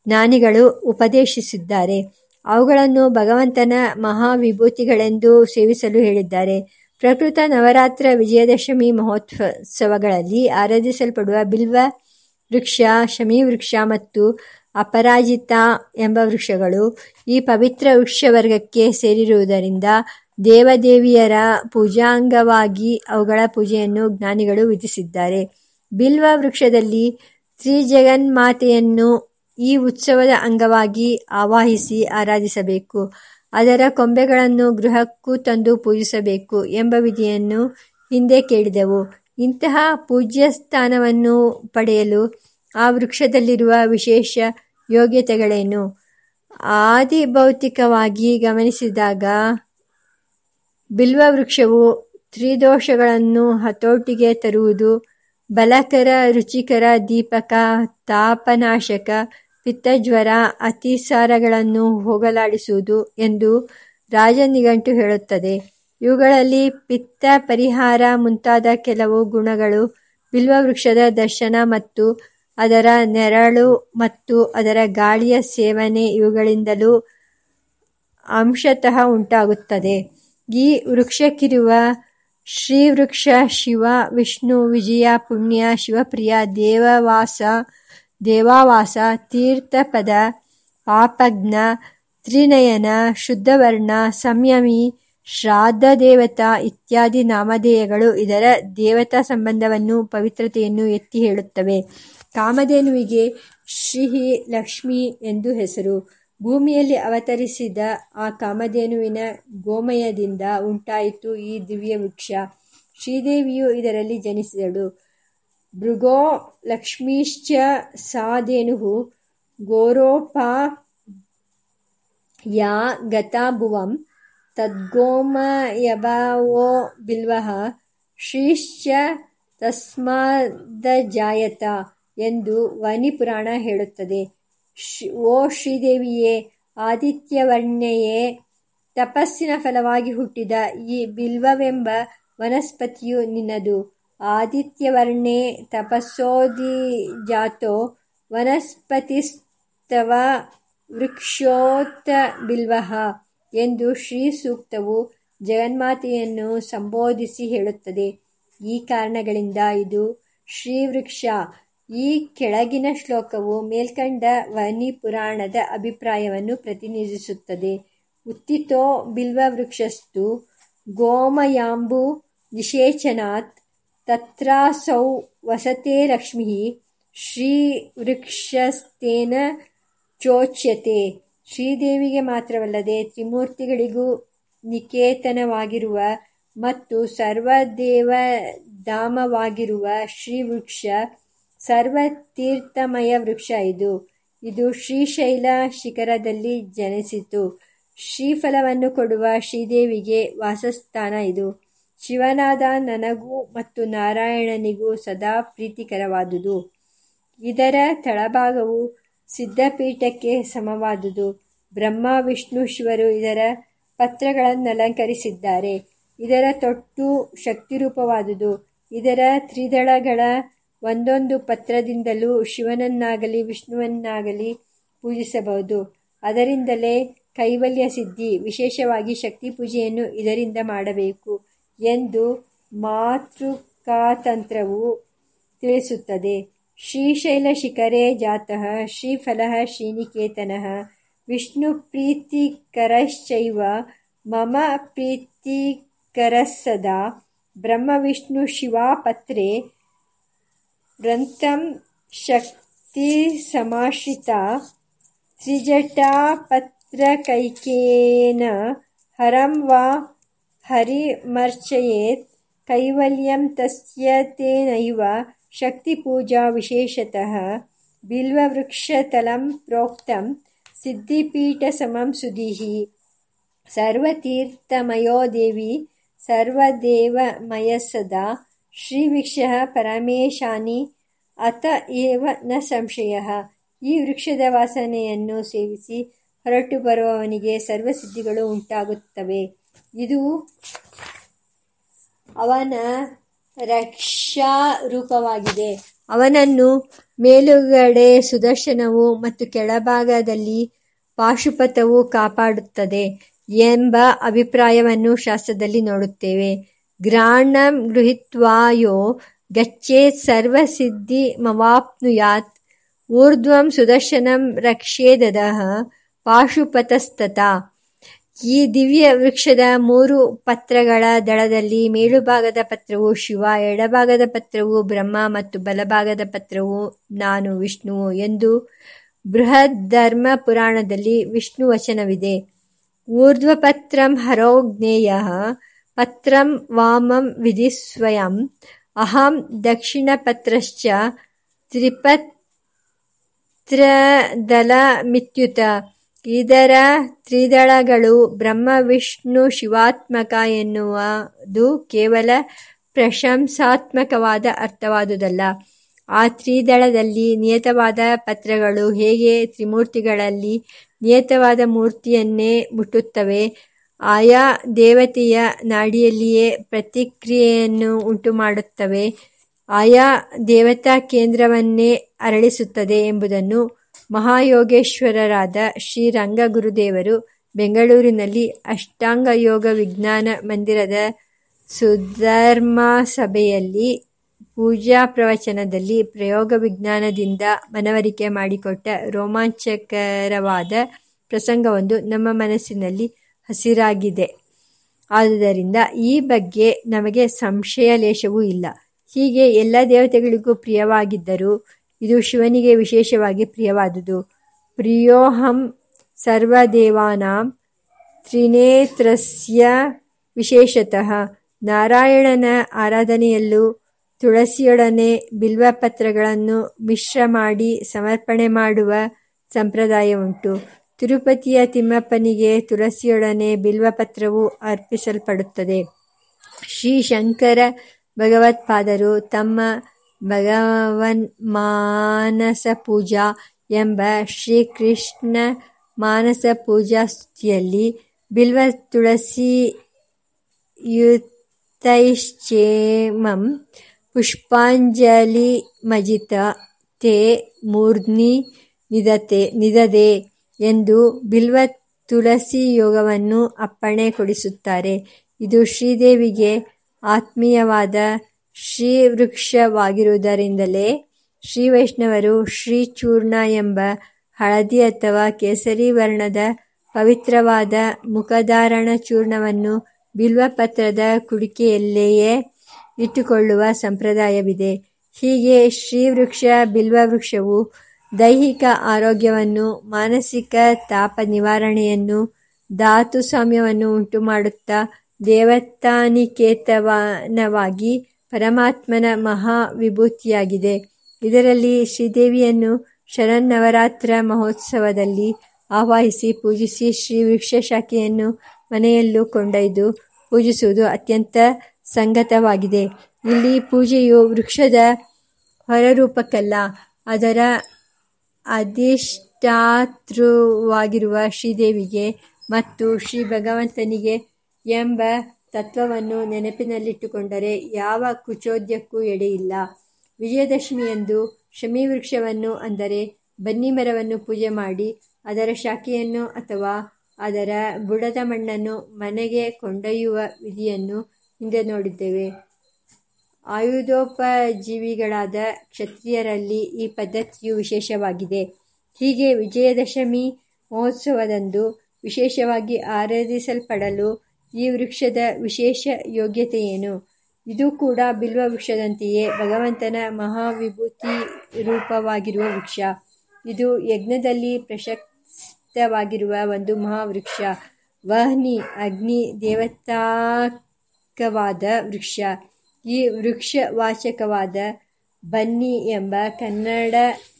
ಜ್ಞಾನಿಗಳು ಉಪದೇಶಿಸಿದ್ದಾರೆ. ಅವುಗಳನ್ನು ಭಗವಂತನ ಮಹಾವಿಭೂತಿಗಳೆಂದು ಸೇವಿಸಲು ಹೇಳಿದ್ದಾರೆ. ಪ್ರಕೃತ ನವರಾತ್ರ ವಿಜಯದಶಮಿ ಮಹೋತ್ಸವಗಳಲ್ಲಿ ಆರಾಧಿಸಲ್ಪಡುವ ಬಿಲ್ವ ವೃಕ್ಷ, ಶಮಿ ವೃಕ್ಷ ಮತ್ತು ಅಪರಾಜಿತ ಎಂಬ ವೃಕ್ಷಗಳು ಈ ಪವಿತ್ರ ವೃಕ್ಷವರ್ಗಕ್ಕೆ ಸೇರಿರುವುದರಿಂದ ದೇವದೇವಿಯರ ಪೂಜಾಂಗವಾಗಿ ಅವುಗಳ ಪೂಜೆಯನ್ನು ಜ್ಞಾನಿಗಳು ವಿಧಿಸಿದ್ದಾರೆ. ಬಿಲ್ವ ವೃಕ್ಷದಲ್ಲಿ ತ್ರಿಜಗನ್ಮಾತೆಯನ್ನು ಈ ಉತ್ಸವದ ಅಂಗವಾಗಿ ಆವಾಹಿಸಿ ಆರಾಧಿಸಬೇಕು. ಅದರ ಕೊಂಬೆಗಳನ್ನು ಗೃಹಕ್ಕೂ ತಂದು ಪೂಜಿಸಬೇಕು ಎಂಬ ವಿಧಿಯನ್ನು ಹಿಂದೆ ಕೇಳಿದೆವು. ಇಂತಹ ಪೂಜ್ಯ ಸ್ಥಾನವನ್ನು ಪಡೆಯಲು ಆ ವೃಕ್ಷದಲ್ಲಿರುವ ವಿಶೇಷ ಯೋಗ್ಯತೆಗಳೇನು? ಆದಿಭೌತಿಕವಾಗಿ ಗಮನಿಸಿದಾಗ ಬಿಲ್ವ ವೃಕ್ಷವು ತ್ರಿದೋಷಗಳನ್ನು ಹತೋಟಿಗೆ ತರುವುದು, ಬಲಕರ, ರುಚಿಕರ, ದೀಪಕ, ತಾಪನಾಶಕ ಪಿತ್ತಜ್ವರ ಅತಿಸಾರಗಳನ್ನು ಹೋಗಲಾಡಿಸುವುದು ಎಂದು ರಾಜನಿಗಂಟು ಹೇಳುತ್ತದೆ. ಇವುಗಳಲ್ಲಿ ಪಿತ್ತ ಪರಿಹಾರ ಮುಂತಾದ ಕೆಲವು ಗುಣಗಳು ಬಿಲ್ವವೃಕ್ಷದ ದರ್ಶನ ಮತ್ತು ಅದರ ನೆರಳು ಮತ್ತು ಅದರ ಗಾಳಿಯ ಸೇವನೆ ಇವುಗಳಿಂದಲೂ ಅಂಶತಃ ಉಂಟಾಗುತ್ತದೆ. ಈ ವೃಕ್ಷಕ್ಕಿರುವ ಶ್ರೀವೃಕ್ಷ ಶಿವ, ವಿಷ್ಣು, ವಿಜಯ, ಪುಣ್ಯ, ಶಿವಪ್ರಿಯ, ದೇವವಾಸ ದೇವಾವಾಸ ತೀರ್ಥಪದ ಆಪಜ್ಞ ತ್ರಿನಯನ, ಶುದ್ಧವರ್ಣ, ಸಂಯಮಿ, ಶ್ರಾದ್ದ ದೇವತಾ ಇತ್ಯಾದಿ ನಾಮಧೇಯಗಳು ಇದರ ದೇವತಾ ಸಂಬಂಧವನ್ನು ಪವಿತ್ರತೆಯನ್ನು ಎತ್ತಿ ಹೇಳುತ್ತವೆ. ಕಾಮಧೇನುವಿಗೆ ಶ್ರೀಹಿ ಲಕ್ಷ್ಮಿ ಎಂದು ಹೆಸರು. ಭೂಮಿಯಲ್ಲಿ ಅವತರಿಸಿದ ಆ ಕಾಮಧೇನುವಿನ ಗೋಮಯದಿಂದ ಉಂಟಾಯಿತು ಈ ದಿವ್ಯ ವೃಕ್ಷ. ಶ್ರೀದೇವಿಯು ಇದರಲ್ಲಿ ಜನಿಸಿದಳು. ಭೃಗೋ ಲಕ್ಷ್ಮೀಶ್ಚ ಸಾ धेनुः गोरोपा या गता भुवं तद्गोमयभावो बिल्वः ಶ್ರೀಶ್ಚ ತಸ್ಮಾದಜಾಯತ ಎಂದು ವನಿ ಪುರಾಣ ಹೇಳುತ್ತದೆ ಓ ಶ್ರೀದೇವಿಯೇ ಆದಿತ್ಯವರ್ಣೆಯೇ ತಪಸ್ಸಿನ ಫಲವಾಗಿ ಹುಟ್ಟಿದ ಈ ಬಿಲ್ವವೆಂಬ ವನಸ್ಪತಿಯು ನಿನ್ನದು ಆದಿತ್ಯವರ್ಣೆ ತಪಸ್ಸೋದಿಜಾತೋ ವನಸ್ಪತಿಸ್ತವ ವೃಕ್ಷೋತ್ತ ಬಿಲ್ವಹ ಎಂದು ಶ್ರೀ ಸೂಕ್ತವು ಜಗನ್ಮಾತೆಯನ್ನು ಸಂಬೋಧಿಸಿ ಹೇಳುತ್ತದೆ. ಈ ಕಾರಣಗಳಿಂದ ಇದು ಶ್ರೀವೃಕ್ಷ. ಈ ಕೆಳಗಿನ ಶ್ಲೋಕವು ಮೇಲ್ಕಂಡ ವನಿ ಪುರಾಣದ ಅಭಿಪ್ರಾಯವನ್ನು ಪ್ರತಿನಿಧಿಸುತ್ತದೆ. ಉತ್ತಿತೋ ಬಿಲ್ವವೃಕ್ಷಸ್ತು ಗೋಮಯಾಂಬು ನಿಷೇಚನಾತ್ ತತ್ರಾಸೌ ವಸತೆ ಲಕ್ಷ್ಮೀ ಶ್ರೀವೃಕ್ಷಸ್ತೇನ ಚೋಚ್ಯತೆ ಶ್ರೀದೇವಿಗೆ ಮಾತ್ರವಲ್ಲದೆ ತ್ರಿಮೂರ್ತಿಗಳಿಗೂ ನಿಕೇತನವಾಗಿರುವ ಮತ್ತು ಸರ್ವದೇವಧಾಮವಾಗಿರುವ ಶ್ರೀವೃಕ್ಷ ಸರ್ವತೀರ್ಥಮಯ ವೃಕ್ಷ ಇದು. ಇದು ಶ್ರೀಶೈಲ ಶಿಖರದಲ್ಲಿ ಜನಿಸಿತು. ಶ್ರೀಫಲವನ್ನು ಕೊಡುವ ಶ್ರೀದೇವಿಗೆ ವಾಸಸ್ಥಾನ ಇದು. ಶಿವನಾದ ನನಗೂ ಮತ್ತು ನಾರಾಯಣನಿಗೂ ಸದಾ ಪ್ರೀತಿಕರವಾದುದು. ಇದರ ತಳಭಾಗವು ಸಿದ್ಧಪೀಠಕ್ಕೆ ಸಮವಾದುದು. ಬ್ರಹ್ಮ, ವಿಷ್ಣು, ಶಿವರು ಇದರ ಪತ್ರಗಳನ್ನಲಂಕರಿಸಿದ್ದಾರೆ ಇದರ ತೊಟ್ಟು ಶಕ್ತಿರೂಪವಾದುದು. ಇದರ ತ್ರಿದಳಗಳ ಒಂದೊಂದು ಪತ್ರದಿಂದಲೂ ಶಿವನನ್ನಾಗಲಿ, ವಿಷ್ಣುವನ್ನಾಗಲಿ ಪೂಜಿಸಬಹುದು. ಅದರಿಂದಲೇ ಕೈವಲ್ಯ ಸಿದ್ಧಿ, ವಿಶೇಷವಾಗಿ ಶಕ್ತಿ ಪೂಜೆಯನ್ನು ಇದರಿಂದ ಮಾಡಬೇಕು. ಎಂದು ಮಾತೃಕಾತಂತ್ರವು ತಿಳಿಸುತ್ತದೆ. ಶ್ರೀಶೈಲ ಶಿಖರೇ ಜಾತಃ, ಶ್ರೀಫಲಃ ಶ್ರೀನಿಕೇತನಃ ವಿಷ್ಣುಪ್ರೀತಿಕರಶ್ಚೈವ ಮಮ ಪ್ರೀತಿಕರಸ್ಸದಾ ಬ್ರಹ್ಮವಿಷ್ಣುಶಿವಾಪತ್ರೇ ವೃಂತಂ ಶಕ್ತಿಸಮಾಶ್ರಿತಾ, ತ್ರಿಜಟಾಪತ್ರಕೈಕೇನ ಹರಂ ವಾ ಹರಿಮರ್ಚಯೇತ್ ಕೈವಲ್ಯಂ ತಸ್ಯತೇನೈವ ಶಕ್ತಿಪೂಜಾ ವಿಶೇಷತಃ ಬಿಲ್ವವೃಕ್ಷತಲಂ ಪ್ರೋಕ್ತಂ ಸಿದ್ಧಿಪೀಠಸಮಂ ಸುಧೀ ಸರ್ವತೀರ್ಥಮಯೋ ದೇವಿ ಸರ್ವದೇವಮಯಸ್ಸದಾ ಶ್ರೀವೃಕ್ಷಃ ಪರಮೇಶಾನಿ ಅತ ಏವ ನ ಸಂಶಯ. ಈ ವೃಕ್ಷದ ವಾಸನೆಯನ್ನು ಸೇವಿಸಿ ಹೊರಟು ಬರುವವನಿಗೆ ಸರ್ವಸಿದ್ಧಿಗಳು ಉಂಟಾಗುತ್ತವೆ. ಇದು ಅವನ ರಕ್ಷಾ ರೂಪವಾಗಿದೆ. ಅವನನ್ನು ಮೇಲುಗಡೆ ಸುದರ್ಶನವು ಮತ್ತು ಕೆಳಭಾಗದಲ್ಲಿ ಪಾಶುಪಥವು ಕಾಪಾಡುತ್ತದೆ ಎಂಬ ಅಭಿಪ್ರಾಯವನ್ನು ಶಾಸ್ತ್ರದಲ್ಲಿ ನೋಡುತ್ತೇವೆ. ಗ್ರಾಣಂ ಗೃಹಿತ್ವಾಯೋ ಗಚ್ಚೇ ಸರ್ವಸಿದ್ಧಿ ಮವಾಪ್ನುಯಾತ್. ಊರ್ಧ್ವಂ ಸುದರ್ಶನಂ ರಕ್ಷೇದದಃ ಪಾಶುಪತಸ್ತತಾ. ಈ ದಿವ್ಯ ವೃಕ್ಷದ ಮೂರು ಪತ್ರಗಳ ದಳದಲ್ಲಿ ಮೇಲುಭಾಗದ ಪತ್ರವು ಶಿವ, ಎಡಭಾಗದ ಪತ್ರವು ಬ್ರಹ್ಮ ಮತ್ತು ಬಲಭಾಗದ ಪತ್ರವು ನಾನು ವಿಷ್ಣುವು ಎಂದು ಬೃಹದ್ಧರ್ಮ ಪುರಾಣದಲ್ಲಿ ವಿಷ್ಣು ವಚನವಿದೆ. ಊರ್ಧ್ವಪತ್ರಂ ಹರೋಜ್ಞೇಯ, ಪತ್ರಂ ವಾಮಂ ವಿಧಿ ಸ್ವಯಂ ಅಹಂ ದಕ್ಷಿಣಪತ್ರಶ್ಚ ತ್ರಿಪತ್ರದಲಮಿತ್ಯುತ ಇದರ ತ್ರಿದಳಗಳು ಬ್ರಹ್ಮ, ವಿಷ್ಣು, ಶಿವಾತ್ಮಕ ಎನ್ನುವುದು ಕೇವಲ ಪ್ರಶಂಸಾತ್ಮಕವಾದ ಅರ್ಥವಾದುದಲ್ಲ. ಆ ತ್ರಿದಳದಲ್ಲಿ ನಿಯತವಾದ ಪತ್ರಗಳು ಹೇಗೆ ತ್ರಿಮೂರ್ತಿಗಳಲ್ಲಿ ನಿಯತವಾದ ಮೂರ್ತಿಯನ್ನೇ ಮುಟ್ಟುತ್ತವೆ? ಆಯಾ ದೇವತೆಯ ನಾಡಿಯಲ್ಲಿಯೇ ಪ್ರತಿಕ್ರಿಯೆಯನ್ನು ಉಂಟುಮಾಡುತ್ತವೆ. ಆಯಾ ದೇವತಾ ಕೇಂದ್ರವನ್ನೇ ಅರಳಿಸುತ್ತದೆ ಎಂಬುದನ್ನು ಮಹಾಯೋಗೇಶ್ವರರಾದ ಶ್ರೀರಂಗ ಗುರುದೇವರು ಬೆಂಗಳೂರಿನಲ್ಲಿ ಅಷ್ಟಾಂಗ ಯೋಗ ವಿಜ್ಞಾನ ಮಂದಿರದ ಸುಧರ್ಮ ಸಭೆಯಲ್ಲಿ ಪೂಜಾ ಪ್ರವಚನದಲ್ಲಿ ಪ್ರಯೋಗ ವಿಜ್ಞಾನದಿಂದ ಮನವರಿಕೆ ಮಾಡಿಕೊಟ್ಟ ರೋಮಾಂಚಕರವಾದ ಪ್ರಸಂಗವೊಂದು ನಮ್ಮ ಮನಸ್ಸಿನಲ್ಲಿ ಹಸಿರಾಗಿದೆ. ಆದುದರಿಂದ ಈ ಬಗ್ಗೆ ನಮಗೆ ಸಂಶಯ ಲೇಷವೂ ಇಲ್ಲ. ಹೀಗೆ ಎಲ್ಲ ದೇವತೆಗಳಿಗೂ ಪ್ರಿಯವಾಗಿದ್ದರೂ ಇದು ಶಿವನಿಗೆ ವಿಶೇಷವಾಗಿ ಪ್ರಿಯವಾದುದು ಪ್ರಿಯೋಹಂ ಸರ್ವದೇವಾನಾಂ ತ್ರಿನೇತ್ರಸ್ಯ ವಿಶೇಷತಃ ನಾರಾಯಣನ ಆರಾಧನೆಯಲ್ಲೂ ತುಳಸಿಯೊಡನೆ ಬಿಲ್ವಪತ್ರಗಳನ್ನು ಮಿಶ್ರ ಮಾಡಿ ಸಮರ್ಪಣೆ ಮಾಡುವ ಸಂಪ್ರದಾಯ ಉಂಟು. ತಿರುಪತಿಯ ತಿಮ್ಮಪ್ಪನಿಗೆ ತುಳಸಿಯೊಡನೆ ಬಿಲ್ವಪತ್ರವು ಅರ್ಪಿಸಲ್ಪಡುತ್ತದೆ. ಶ್ರೀ ಶಂಕರ ಭಗವತ್ಪಾದರು ತಮ್ಮ ಭಗವನ್ಮಾನಸಪೂಜಾ ಎಂಬ ಶ್ರೀಕೃಷ್ಣ ಮಾನಸಪೂಜಾಸ್ತುತಿಯಲ್ಲಿ ಪುಷ್ಪಾಂಜಲಿ ಪುಷ್ಪಾಂಜಲಿಮಜಿತ ತೇ ಮೂರ್ಧ್ನಿ ನಿಧದೆ ಎಂದು ಬಿಲ್ವ ತುಳಸಿ ಯೋಗವನ್ನು ಅಪ್ಪಣೆ ಕೊಡಿಸುತ್ತಾರೆ. ಇದು ಶ್ರೀದೇವಿಗೆ ಆತ್ಮೀಯವಾದ ಶ್ರೀವೃಕ್ಷವಾಗಿರುವುದರಿಂದಲೇ ಶ್ರೀವೈಷ್ಣವರು ಶ್ರೀಚೂರ್ಣ ಎಂಬ ಹಳದಿ ಅಥವಾ ಕೇಸರಿ ವರ್ಣದ ಪವಿತ್ರವಾದ ಮುಖಧಾರಣ ಚೂರ್ಣವನ್ನು ಬಿಲ್ವಪತ್ರದ ಕುಡಿಕೆಯಲ್ಲಿಯೇ ಇಟ್ಟುಕೊಳ್ಳುವ ಸಂಪ್ರದಾಯವಿದೆ. ಹೀಗೆ ಶ್ರೀವೃಕ್ಷ ಬಿಲ್ವವೃಕ್ಷವು ದೈಹಿಕ ಆರೋಗ್ಯವನ್ನು, ಮಾನಸಿಕ ತಾಪ ನಿವಾರಣೆಯನ್ನು, ಧಾತು ಸ್ವಾಮ್ಯವನ್ನು ಉಂಟುಮಾಡುತ್ತಾ ದೇವತಾನಿಕೇತನವಾಗಿ ಪರಮಾತ್ಮನ ಮಹಾ ವಿಭೂತಿಯಾಗಿದೆ. ಇದರಲ್ಲಿ ಶ್ರೀದೇವಿಯನ್ನು ಶರನ್ನವರಾತ್ರ ಮಹೋತ್ಸವದಲ್ಲಿ ಆವಾಹಿಸಿ ಪೂಜಿಸಿ ಶ್ರೀ ವೃಕ್ಷಶಾಖೆಯನ್ನು ಮನೆಯಲ್ಲೂ ಕೊಂಡೊಯ್ದು ಪೂಜಿಸುವುದು ಅತ್ಯಂತ ಸಂಗತವಾಗಿದೆ. ಇಲ್ಲಿ ಪೂಜೆಯು ವೃಕ್ಷದ ಹೊರರೂಪಕ್ಕಲ್ಲ, ಅದರ ಅಧಿಷ್ಠಾತೃವಾಗಿರುವ ಶ್ರೀದೇವಿಗೆ ಮತ್ತು ಶ್ರೀ ಭಗವಂತನಿಗೆ ಎಂಬ ತತ್ತ್ವವನ್ನು ನೆನಪಿನಲ್ಲಿಟ್ಟುಕೊಂಡರೆ ಯಾವ ಕುಚೋದ್ಯಕ್ಕೂ ಎಡೆಯಿಲ್ಲ. ವಿಜಯದಶಮಿಯಂದು ಶಮೀವೃಕ್ಷವನ್ನು ಅಂದರೆ ಬನ್ನಿ ಮರವನ್ನು ಪೂಜೆ ಮಾಡಿ ಅದರ ಶಾಖೆಯನ್ನು ಅಥವಾ ಅದರ ಬುಡದ ಮಣ್ಣನ್ನು ಮನೆಗೆ ಕೊಂಡೊಯ್ಯುವ ವಿಧಿಯನ್ನು ಹಿಂದೆ ನೋಡಿದ್ದೇವೆ. ಆಯುಧೋಪಜೀವಿಗಳಾದ ಕ್ಷತ್ರಿಯರಲ್ಲಿ ಈ ಪದ್ಧತಿಯು ವಿಶೇಷವಾಗಿದೆ. ಹೀಗೆ ವಿಜಯದಶಮಿ ಮಹೋತ್ಸವದಂದು ವಿಶೇಷವಾಗಿ ಆರಾಧಿಸಲ್ಪಡಲು ಈ ವೃಕ್ಷದ ವಿಶೇಷ ಯೋಗ್ಯತೆಯೇನು? ಇದು ಕೂಡ ಬಿಲ್ವ ವೃಕ್ಷದಂತೆಯೇ ಭಗವಂತನ ಮಹಾವಿಭೂತಿರೂಪವಾಗಿರುವ ವೃಕ್ಷ. ಇದು ಯಜ್ಞದಲ್ಲಿ ಪ್ರಶಸ್ತವಾಗಿರುವ ಒಂದು ಮಹಾವೃಕ್ಷ. ವಹ್ನಿ, ಅಗ್ನಿ, ದೇವತಾಕವಾದ ವೃಕ್ಷ. ಈ ವೃಕ್ಷ ವಾಚಕವಾದ ಬನ್ನಿ ಎಂಬ ಕನ್ನಡ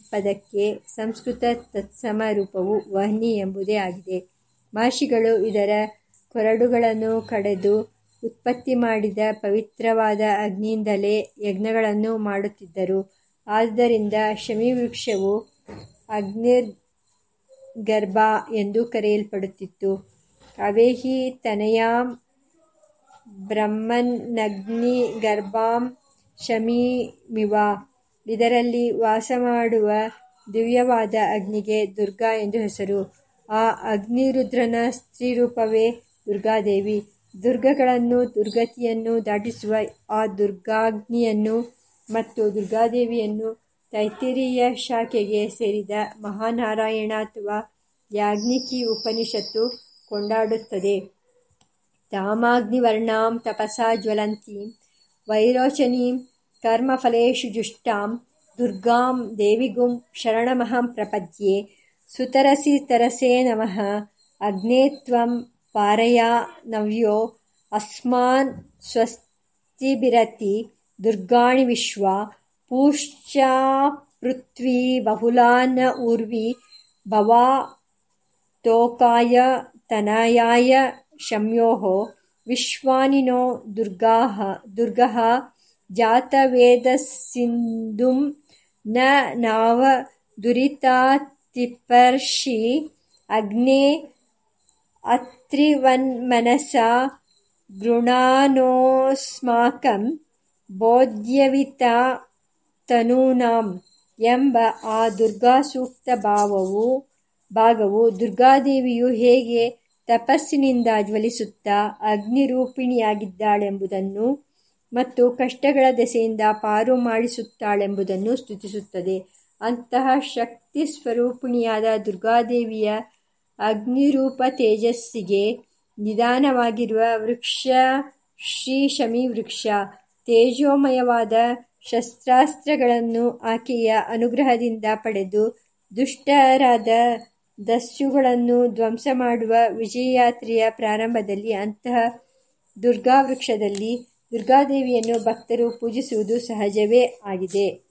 ಪದಕ್ಕೆ ಸಂಸ್ಕೃತ ತತ್ಸಮ ರೂಪವು ವಹ್ನಿ ಎಂಬುದೇ ಆಗಿದೆ. ಮಹರ್ಷಿಗಳು ಇದರ ಕೊರಡುಗಳನ್ನು ಕಡೆದು ಉತ್ಪತ್ತಿ ಮಾಡಿದ ಪವಿತ್ರವಾದ ಅಗ್ನಿಯಿಂದಲೇ ಯಜ್ಞಗಳನ್ನು ಮಾಡುತ್ತಿದ್ದರು. ಆದುದರಿಂದ ಶಮೀವೃಕ್ಷವು ಅಗ್ನಿರ್ಗರ್ಭ ಎಂದು ಕರೆಯಲ್ಪಡುತ್ತಿತ್ತು. ಅವೇಹಿ ತನಯಾಂ ಬ್ರಹ್ಮನ್ನಗ್ನಿಗರ್ಭಾಂ ಶಮೀಮಿವ. ಇದರಲ್ಲಿ ವಾಸ ಮಾಡುವ ದಿವ್ಯವಾದ ಅಗ್ನಿಗೆ ದುರ್ಗಾ ಎಂದು ಹೆಸರು. ಆ ಅಗ್ನಿರುದ್ರನ ಸ್ತ್ರೀರೂಪವೇ ದುರ್ಗಾದೇವಿ. ದುರ್ಗಗಳನ್ನು, ದುರ್ಗತಿಯನ್ನು ದಾಟಿಸುವ ಆ ದುರ್ಗಾಗ್ನಿಯನ್ನು ಮತ್ತು ದುರ್ಗಾದೇವಿಯನ್ನು ತೈತಿರಿಯ ಶಾಖೆಗೆ ಸೇರಿದ ಮಹಾನಾರಾಯಣ ಅಥವಾ ಯಾಜ್ಞಿಕಿ ಉಪನಿಷತ್ತು ಕೊಂಡಾಡುತ್ತದೆ. ತಾಮಾಗ್ನಿವರ್ಣಾಂ ತಪಸಾ ಜ್ವಲಂತೀಂ ವೈರೋಚನೀಂ ಕರ್ಮಫಲೇಶು ಜುಷ್ಟಾಂ ದುರ್ಗಾಂ ದೇವಿಗುಂ ಶರಣಮಹಂ ಪ್ರಪದ್ಯೆ. ಸುತರಸಿ ತರಸೇ ನಮಃ ಅಗ್ನೇ ತ್ವಂ ಪಾರಯ ನವ್ಯೋ ಅಸ್ಮಾನ್ ಸ್ವಸ್ತಿಭಿರತಿ ದುರ್ಗಾಣಿ ವಿಶ್ವಾ ಪೂಶ್ಚಾಪೃಥ್ವೀ ಬಹುಲಾ ನ ಊರ್ವಿ ಭವಾ ತೋಕಾಯ ತನಯಾಯ ಶಮ್ಯೋಃ ವಿಶ್ವಾನಿ ನೋ ದುರ್ಗಃ ಜಾತವೇದಸ್ಸಿಂಧುಂ ನ ನಾವ ದುರಿತಾತಿಪರ್ಷಿ ಅತ್ರಿವನ್ಮನಸಾ ಗೃಣಾನೋಸ್ಮಾಕಂ ಬೋಧ್ಯವಿತ ತನೂನಾಂ ಎಂಬ ಆ ದುರ್ಗಾ ಸೂಕ್ತ ಭಾವವು ಭಾಗವು ದುರ್ಗಾದೇವಿಯು ಹೇಗೆ ತಪಸ್ಸಿನಿಂದ ಜ್ವಲಿಸುತ್ತಾ ಅಗ್ನಿರೂಪಿಣಿಯಾಗಿದ್ದಾಳೆಂಬುದನ್ನು ಮತ್ತು ಕಷ್ಟಗಳ ದೆಸೆಯಿಂದ ಪಾರು ಮಾಡಿಸುತ್ತಾಳೆಂಬುದನ್ನು ಸ್ತುತಿಸುತ್ತದೆ. ಅಂತಹ ಶಕ್ತಿ ಸ್ವರೂಪಿಣಿಯಾದ ದುರ್ಗಾದೇವಿಯ ಅಗ್ನಿರೂಪತೇಜಸ್ಸಿಗೆ ನಿಧಾನವಾಗಿರುವ ವೃಕ್ಷ ಶ್ರೀ ಶಮಿ ವೃಕ್ಷ, ತೇಜೋಮಯವಾದ ಶಸ್ತ್ರಾಸ್ತ್ರಗಳನ್ನು ಆಕೆಯ ಅನುಗ್ರಹದಿಂದ ಪಡೆದು ದುಷ್ಟರಾದ ದಸ್ಯುಗಳನ್ನು ಧ್ವಂಸ ಮಾಡುವ ವಿಜಯಯಾತ್ರೆಯ ಪ್ರಾರಂಭದಲ್ಲಿ ಅಂತಹ ದುರ್ಗಾವೃಕ್ಷದಲ್ಲಿ ದುರ್ಗಾದೇವಿಯನ್ನು ಭಕ್ತರು ಪೂಜಿಸುವುದು ಸಹಜವೇ ಆಗಿದೆ.